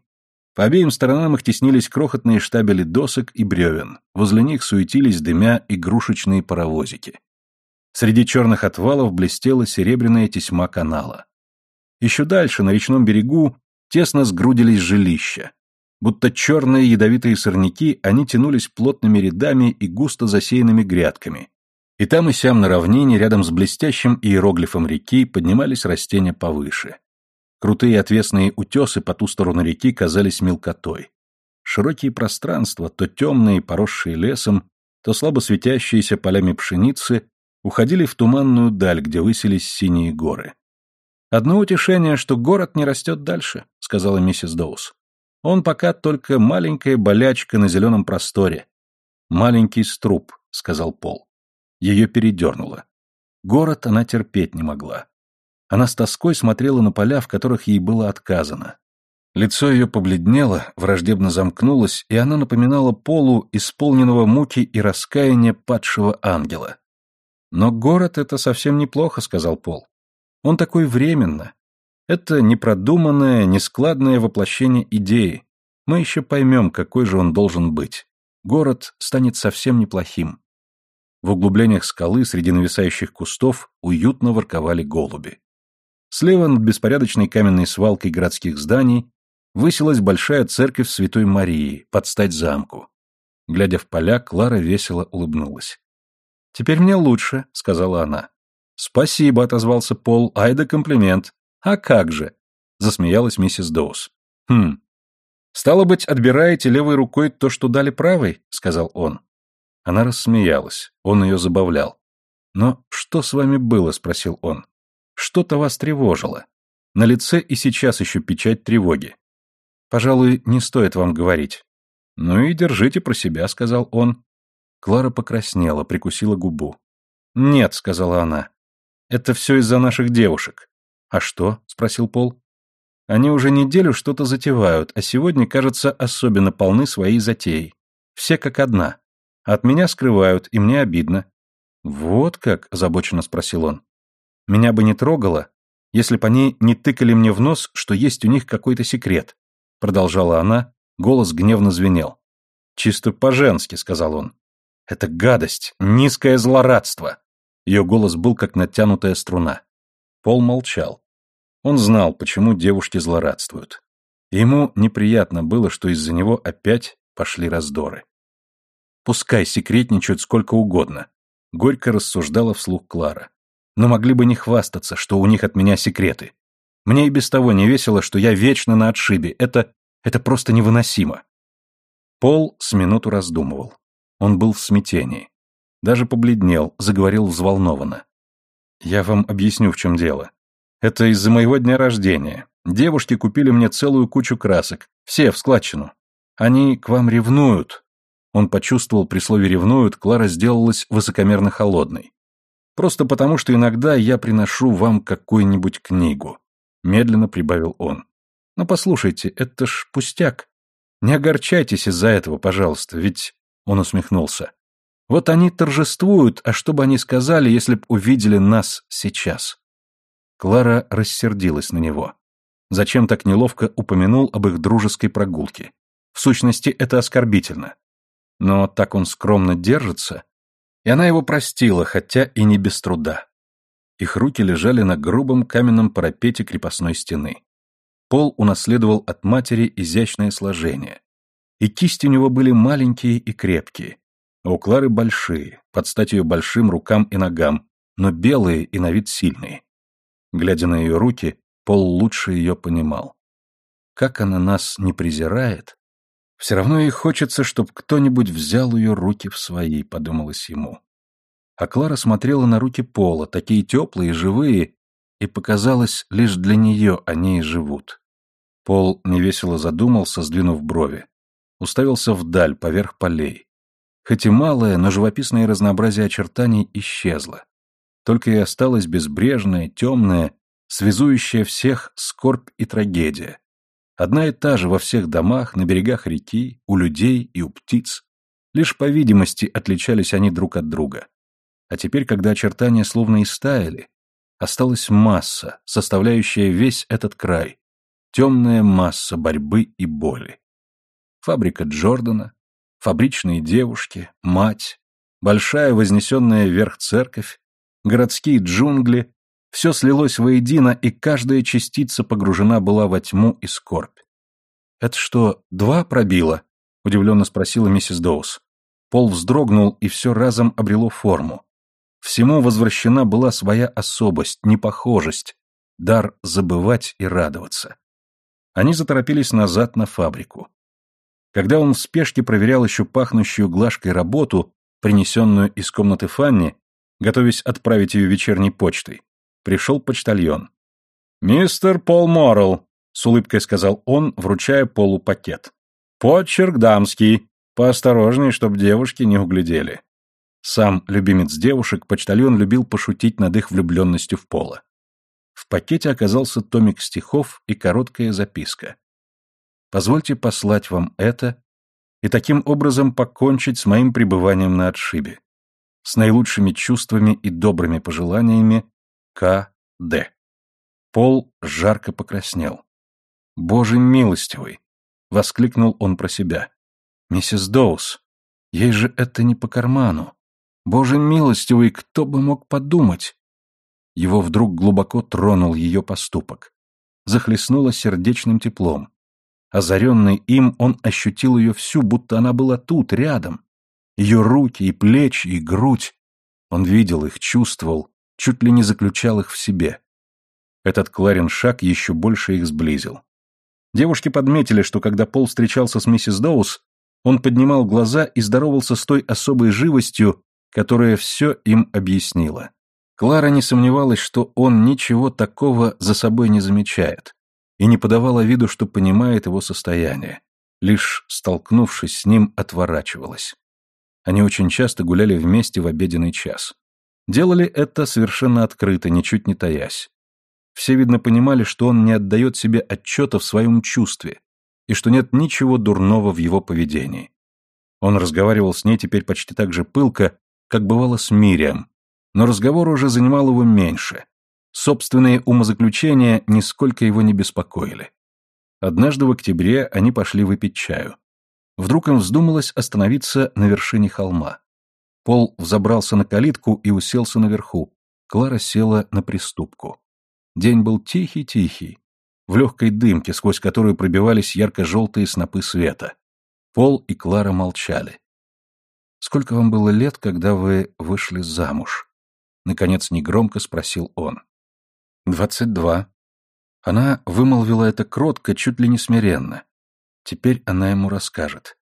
По обеим сторонам их теснились крохотные штабели досок и бревен, возле них суетились дымя игрушечные паровозики. Среди черных отвалов блестела серебряная тесьма канала. Еще дальше, на речном берегу, тесно сгрудились жилища. Будто черные ядовитые сорняки, они тянулись плотными рядами и густо засеянными грядками. И там и сям на равнине, рядом с блестящим иероглифом реки, поднимались растения повыше. Крутые отвесные утесы по ту сторону реки казались мелкотой. Широкие пространства, то темные, поросшие лесом, то слабо светящиеся полями пшеницы, уходили в туманную даль, где высились синие горы. «Одно утешение, что город не растет дальше», — сказала миссис Доус. Он пока только маленькая болячка на зеленом просторе. Маленький струп, сказал Пол. Ее передернуло. Город она терпеть не могла. Она с тоской смотрела на поля, в которых ей было отказано. Лицо ее побледнело, враждебно замкнулось, и она напоминала Полу, исполненного муки и раскаяния падшего ангела. «Но город — это совсем неплохо», — сказал Пол. «Он такой временно. Это непродуманное, нескладное воплощение идеи. Мы еще поймем, какой же он должен быть. Город станет совсем неплохим. В углублениях скалы среди нависающих кустов уютно ворковали голуби. Слева над беспорядочной каменной свалкой городских зданий высилась большая церковь Святой Марии под стать замку. Глядя в поля, Клара весело улыбнулась. «Теперь мне лучше», — сказала она. «Спасибо», — отозвался Пол, — «ай да комплимент. «А как же?» — засмеялась миссис Доус. «Хм. Стало быть, отбираете левой рукой то, что дали правой?» — сказал он. Она рассмеялась. Он ее забавлял. «Но что с вами было?» — спросил он. «Что-то вас тревожило. На лице и сейчас еще печать тревоги. Пожалуй, не стоит вам говорить». «Ну и держите про себя», — сказал он. Клара покраснела, прикусила губу. «Нет», — сказала она. «Это все из-за наших девушек. «А что?» — спросил Пол. «Они уже неделю что-то затевают, а сегодня, кажется, особенно полны своей затеей. Все как одна. От меня скрывают, и мне обидно». «Вот как?» — озабоченно спросил он. «Меня бы не трогало, если бы они не тыкали мне в нос, что есть у них какой-то секрет», — продолжала она, голос гневно звенел. «Чисто по-женски», — сказал он. «Это гадость, низкое злорадство». Ее голос был как натянутая струна. Пол молчал. Он знал, почему девушки злорадствуют. Ему неприятно было, что из-за него опять пошли раздоры. Пускай секретничают сколько угодно, горько рассуждала вслух Клара. Но могли бы не хвастаться, что у них от меня секреты. Мне и без того не весело, что я вечно на отшибе. Это... это просто невыносимо. Пол с минуту раздумывал. Он был в смятении. Даже побледнел, заговорил взволнованно. «Я вам объясню, в чем дело. Это из-за моего дня рождения. Девушки купили мне целую кучу красок, все в складчину. Они к вам ревнуют». Он почувствовал при слове «ревнуют», Клара сделалась высокомерно холодной. «Просто потому, что иногда я приношу вам какую-нибудь книгу», — медленно прибавил он. «Но послушайте, это ж пустяк. Не огорчайтесь из-за этого, пожалуйста, ведь...» Он усмехнулся. Вот они торжествуют, а что бы они сказали, если б увидели нас сейчас? Клара рассердилась на него. Зачем так неловко упомянул об их дружеской прогулке? В сущности, это оскорбительно. Но так он скромно держится, и она его простила, хотя и не без труда. Их руки лежали на грубом каменном парапете крепостной стены. Пол унаследовал от матери изящное сложение. И кисти у него были маленькие и крепкие, а у Клары большие, под стать ее большим рукам и ногам, но белые и на вид сильные. Глядя на ее руки, Пол лучше ее понимал. Как она нас не презирает, все равно ей хочется, чтобы кто-нибудь взял ее руки в свои, подумалось ему. А Клара смотрела на руки Пола, такие теплые, живые, и показалось, лишь для нее они и живут. Пол невесело задумался, сдвинув брови. Уставился вдаль, поверх полей. Хоть и малое, но живописное разнообразие очертаний исчезло. Только и осталась безбрежная, темная, связующая всех скорбь и трагедия. Одна и та же во всех домах, на берегах реки, у людей и у птиц. Лишь по видимости отличались они друг от друга. А теперь, когда очертания словно истаяли, осталась масса, составляющая весь этот край. Темная масса борьбы и боли. Фабрика Джордана, фабричные девушки, мать, большая вознесенная вверх церковь, городские джунгли — все слилось воедино, и каждая частица погружена была во тьму и скорбь. «Это что, два пробило?» — удивленно спросила миссис Доус. Пол вздрогнул, и все разом обрело форму. Всему возвращена была своя особость, непохожесть, дар забывать и радоваться. Они заторопились назад на фабрику. Когда он в спешке проверял еще пахнущую глажкой работу, принесенную из комнаты Фанни, готовясь отправить ее вечерней почтой, пришел почтальон. «Мистер Пол Моррелл», — с улыбкой сказал он, вручая Полу пакет. «Почерк дамский. Поосторожней, чтоб девушки не углядели». Сам любимец девушек, почтальон любил пошутить над их влюбленностью в Пола. В пакете оказался томик стихов и короткая записка. Позвольте послать вам это и таким образом покончить с моим пребыванием на отшибе. С наилучшими чувствами и добрыми пожеланиями К. Д. Пол жарко покраснел. «Боже милостивый!» — воскликнул он про себя. «Миссис Доус, ей же это не по карману. Боже милостивый, кто бы мог подумать?» Его вдруг глубоко тронул ее поступок. Захлестнуло сердечным теплом. Озаренный им, он ощутил ее всю, будто она была тут, рядом. Ее руки и плечи, и грудь. Он видел их, чувствовал, чуть ли не заключал их в себе. Этот Кларин шаг еще больше их сблизил. Девушки подметили, что когда Пол встречался с миссис Доус, он поднимал глаза и здоровался с той особой живостью, которая все им объяснила. Клара не сомневалась, что он ничего такого за собой не замечает и не подавала виду, что понимает его состояние, лишь, столкнувшись с ним, отворачивалась. Они очень часто гуляли вместе в обеденный час. Делали это совершенно открыто, ничуть не таясь. Все, видно, понимали, что он не отдает себе отчета в своем чувстве, и что нет ничего дурного в его поведении. Он разговаривал с ней теперь почти так же пылко, как бывало с Мирием, но разговор уже занимал его меньше, Собственные умозаключения нисколько его не беспокоили. Однажды в октябре они пошли выпить чаю. Вдруг им вздумалось остановиться на вершине холма. Пол взобрался на калитку и уселся наверху. Клара села на приступку. День был тихий-тихий. в легкой дымке, сквозь которую пробивались ярко-желтые снопы света. Пол и Клара молчали. «Сколько вам было лет, когда вы вышли замуж?» Наконец негромко спросил он. «Двадцать два». Она вымолвила это кротко, чуть ли не смиренно. Теперь она ему расскажет.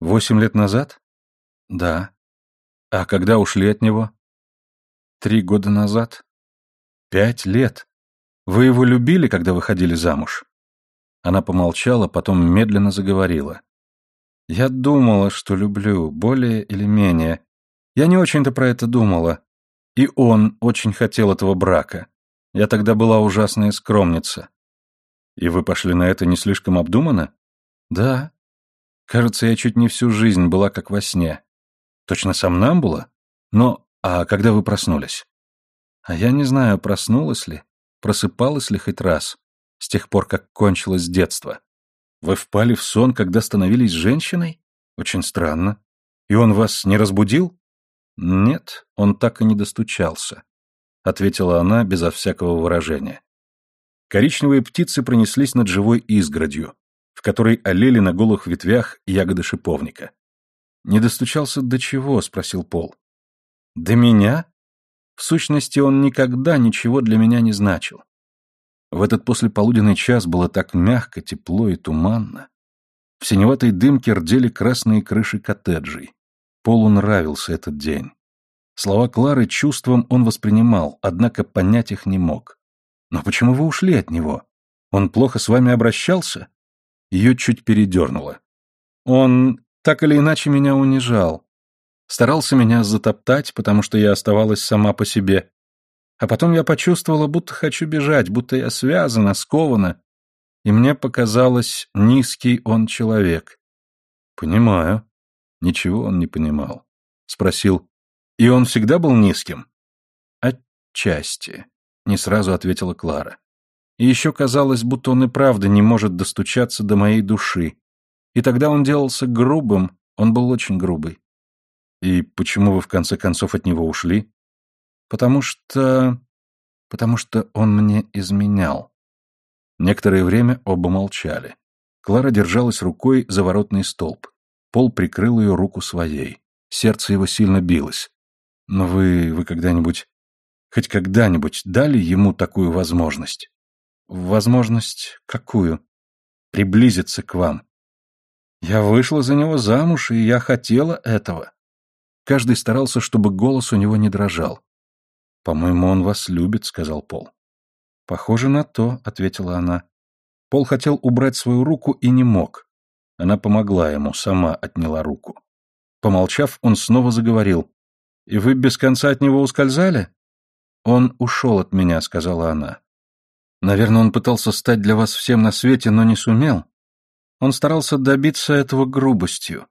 «Восемь лет назад?» «Да». «А когда ушли от него?» «Три года назад». «Пять лет. Вы его любили, когда выходили замуж?» Она помолчала, потом медленно заговорила. Я думала, что люблю, более или менее. Я не очень-то про это думала. И он очень хотел этого брака. Я тогда была ужасная скромница. И вы пошли на это не слишком обдуманно? Да. Кажется, я чуть не всю жизнь была как во сне. Точно сам нам было? Но, а когда вы проснулись? А я не знаю, проснулась ли, просыпалась ли хоть раз, с тех пор, как кончилось детство. Вы впали в сон, когда становились женщиной? Очень странно. И он вас не разбудил? Нет, он так и не достучался, ответила она безо всякого выражения. Коричневые птицы пронеслись над живой изгородью, в которой олели на голых ветвях ягоды шиповника. «Не достучался до чего?» — спросил Пол. «До меня?» В сущности, он никогда ничего для меня не значил. В этот послеполуденный час было так мягко, тепло и туманно. В синеватой дымке рдели красные крыши коттеджей. Полу нравился этот день. Слова Клары чувством он воспринимал, однако понять их не мог. «Но почему вы ушли от него? Он плохо с вами обращался?» Ее чуть передернуло. «Он так или иначе меня унижал. Старался меня затоптать, потому что я оставалась сама по себе. А потом я почувствовала, будто хочу бежать, будто я связана, скована. И мне показалось, низкий он человек. Понимаю. Ничего он не понимал. Спросил, и он всегда был низким? Отчасти, не сразу ответила Клара. И еще казалось, будто он и правда не может достучаться до моей души. И тогда он делался грубым, он был очень грубый. И почему вы в конце концов от него ушли? Потому что... потому что он мне изменял. Некоторое время оба молчали. Клара держалась рукой за воротный столб. Пол прикрыл ее руку своей. Сердце его сильно билось. Но вы... вы когда-нибудь... хоть когда-нибудь дали ему такую возможность? Возможность какую? Приблизиться к вам. Я вышла за него замуж, и я хотела этого. Каждый старался, чтобы голос у него не дрожал. «По-моему, он вас любит», — сказал Пол. «Похоже на то», — ответила она. Пол хотел убрать свою руку и не мог. Она помогла ему, сама отняла руку. Помолчав, он снова заговорил. «И вы без конца от него ускользали?» «Он ушел от меня», — сказала она. «Наверное, он пытался стать для вас всем на свете, но не сумел. Он старался добиться этого грубостью.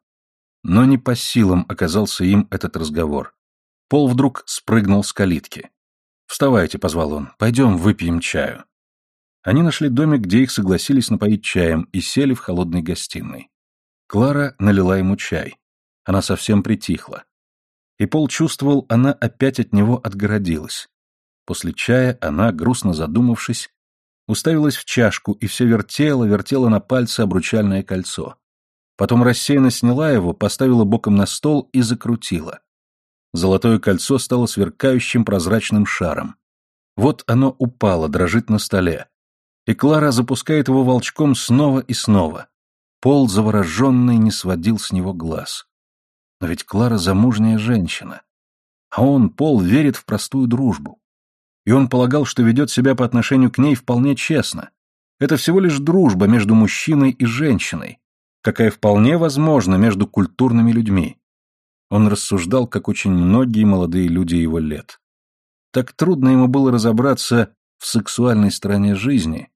Но не по силам оказался им этот разговор. Пол вдруг спрыгнул с калитки. «Вставайте», — позвал он, — «пойдем выпьем чаю». Они нашли домик, где их согласились напоить чаем, и сели в холодной гостиной. Клара налила ему чай. Она совсем притихла. И Пол чувствовал, она опять от него отгородилась. После чая она, грустно задумавшись, уставилась в чашку и все вертела, вертела на пальце обручальное кольцо. Потом рассеянно сняла его, поставила боком на стол и закрутила. Золотое кольцо стало сверкающим прозрачным шаром. Вот оно упало, дрожит на столе. И Клара запускает его волчком снова и снова. Пол, завороженный, не сводил с него глаз. Но ведь Клара замужняя женщина. А он, Пол, верит в простую дружбу. И он полагал, что ведет себя по отношению к ней вполне честно. Это всего лишь дружба между мужчиной и женщиной, какая вполне возможна между культурными людьми. Он рассуждал, как очень многие молодые люди его лет. Так трудно ему было разобраться в сексуальной стороне жизни,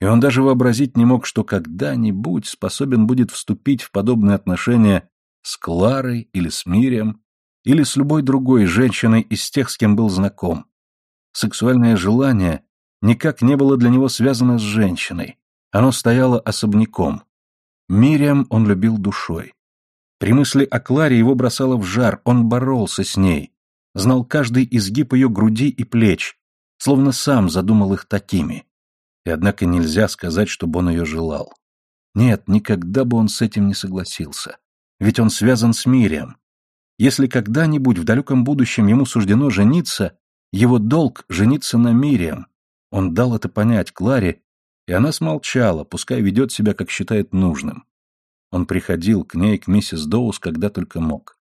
и он даже вообразить не мог, что когда-нибудь способен будет вступить в подобные отношения с Кларой или с Мирием, или с любой другой женщиной из тех, с кем был знаком. Сексуальное желание никак не было для него связано с женщиной, оно стояло особняком. Мириам он любил душой. При мысли о Кларе его бросало в жар, он боролся с ней, знал каждый изгиб ее груди и плеч, словно сам задумал их такими. И однако нельзя сказать, чтобы он ее желал. Нет, никогда бы он с этим не согласился. Ведь он связан с Мирием. Если когда-нибудь в далеком будущем ему суждено жениться, его долг — жениться на Мирием. Он дал это понять Кларе, и она смолчала, пускай ведет себя, как считает нужным. Он приходил к ней, к миссис Доус, когда только мог.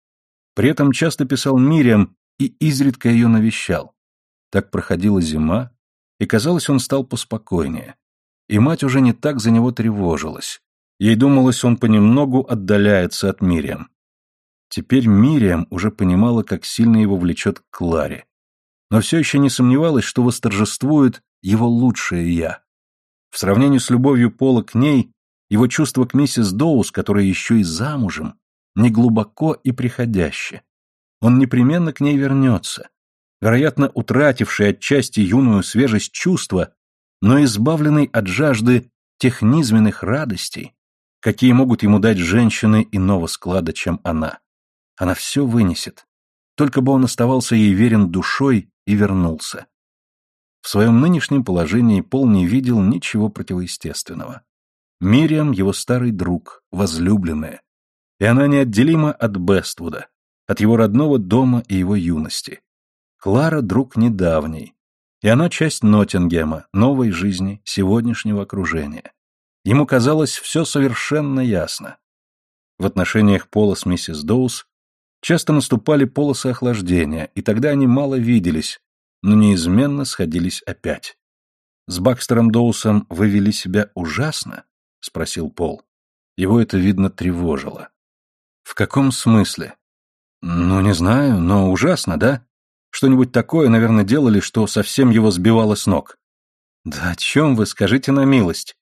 При этом часто писал Мириам и изредка ее навещал. Так проходила зима, и, казалось, он стал поспокойнее. И мать уже не так за него тревожилась. Ей думалось, он понемногу отдаляется от Мириам. Теперь Мириам уже понимала, как сильно его влечет к Кларе. Но все еще не сомневалась, что восторжествует его лучшее «я». В сравнении с любовью Пола к ней, его чувство к миссис Доус, которая еще и замужем, неглубоко и приходяще. Он непременно к ней вернется, вероятно, утративший отчасти юную свежесть чувства, но избавленный от жажды тех низменных радостей, какие могут ему дать женщины иного склада, чем она. Она все вынесет, только бы он оставался ей верен душой и вернулся. В своем нынешнем положении Пол не видел ничего противоестественного. Мириам — его старый друг, возлюбленная, и она неотделима от Бествуда, от его родного дома и его юности. Клара — друг недавний, и она часть Ноттингема, новой жизни, сегодняшнего окружения. Ему казалось все совершенно ясно. В отношениях Пола с миссис Доус часто наступали полосы охлаждения, и тогда они мало виделись, но неизменно сходились опять. «С Бакстером Доусом вы вели себя ужасно?» — спросил Пол. Его это, видно, тревожило. «В каком смысле?» «Ну, не знаю, но ужасно, да? Что-нибудь такое, наверное, делали, что совсем его сбивало с ног». «Да о чем вы, скажите на милость?»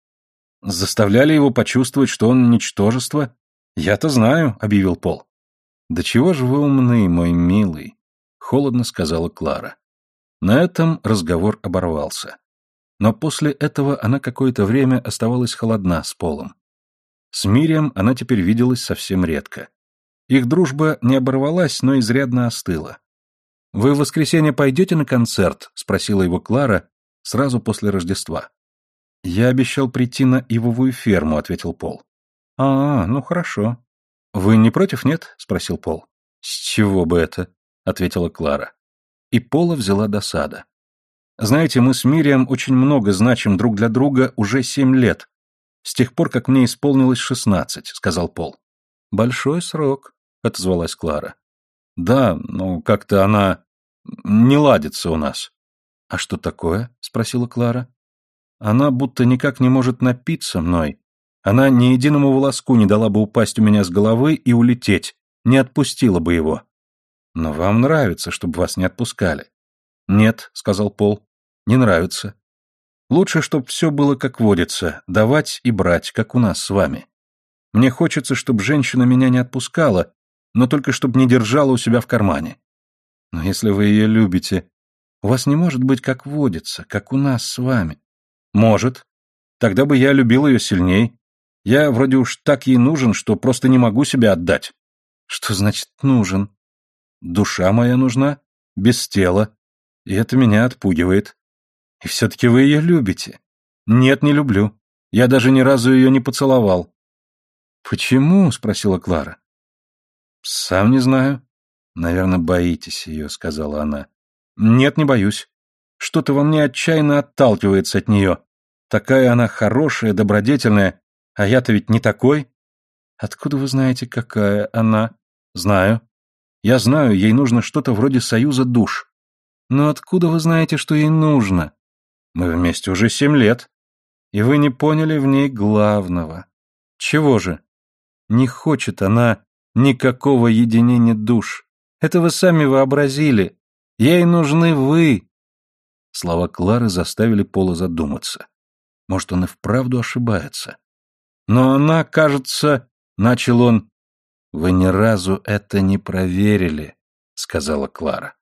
«Заставляли его почувствовать, что он ничтожество?» «Я-то знаю», — объявил Пол. «Да чего же вы умны, мой милый?» — холодно сказала Клара. На этом разговор оборвался. Но после этого она какое-то время оставалась холодна с Полом. С Мирием она теперь виделась совсем редко. Их дружба не оборвалась, но изрядно остыла. «Вы в воскресенье пойдете на концерт?» — спросила его Клара сразу после Рождества. «Я обещал прийти на ивовую ферму», — ответил Пол. «А, ну хорошо». «Вы не против, нет?» — спросил Пол. «С чего бы это?» — ответила Клара. И Пола взяла досада. «Знаете, мы с Мирием очень много значим друг для друга уже семь лет, с тех пор, как мне исполнилось шестнадцать», — сказал Пол. «Большой срок», — отозвалась Клара. «Да, но как-то она не ладится у нас». «А что такое?» — спросила Клара. «Она будто никак не может напиться мной. Она ни единому волоску не дала бы упасть у меня с головы и улететь, не отпустила бы его». «Но вам нравится, чтобы вас не отпускали». «Нет», — сказал Пол, — «не нравится. Лучше, чтобы все было как водится, давать и брать, как у нас с вами. Мне хочется, чтобы женщина меня не отпускала, но только чтобы не держала у себя в кармане. Но если вы ее любите, у вас не может быть как водится, как у нас с вами. Может. Тогда бы я любил ее сильней. Я вроде уж так ей нужен, что просто не могу себя отдать. Что значит нужен? Душа моя нужна, без тела, и это меня отпугивает. И все-таки вы ее любите. Нет, не люблю. Я даже ни разу ее не поцеловал. «Почему?» — спросила Клара. «Сам не знаю». «Наверное, боитесь ее», — сказала она. «Нет, не боюсь. Что-то во мне отчаянно отталкивается от нее. Такая она хорошая, добродетельная, а я-то ведь не такой». «Откуда вы знаете, какая она?» «Знаю. Я знаю, ей нужно что-то вроде союза душ». «Но откуда вы знаете, что ей нужно?» «Мы вместе уже семь лет. И вы не поняли в ней главного». «Чего же?» Не хочет она никакого единения душ. Это вы сами вообразили. Ей нужны вы. Слова Клары заставили Пола задуматься. Может, он и вправду ошибается. Но она, кажется, начал он. Вы ни разу это не проверили, сказала Клара.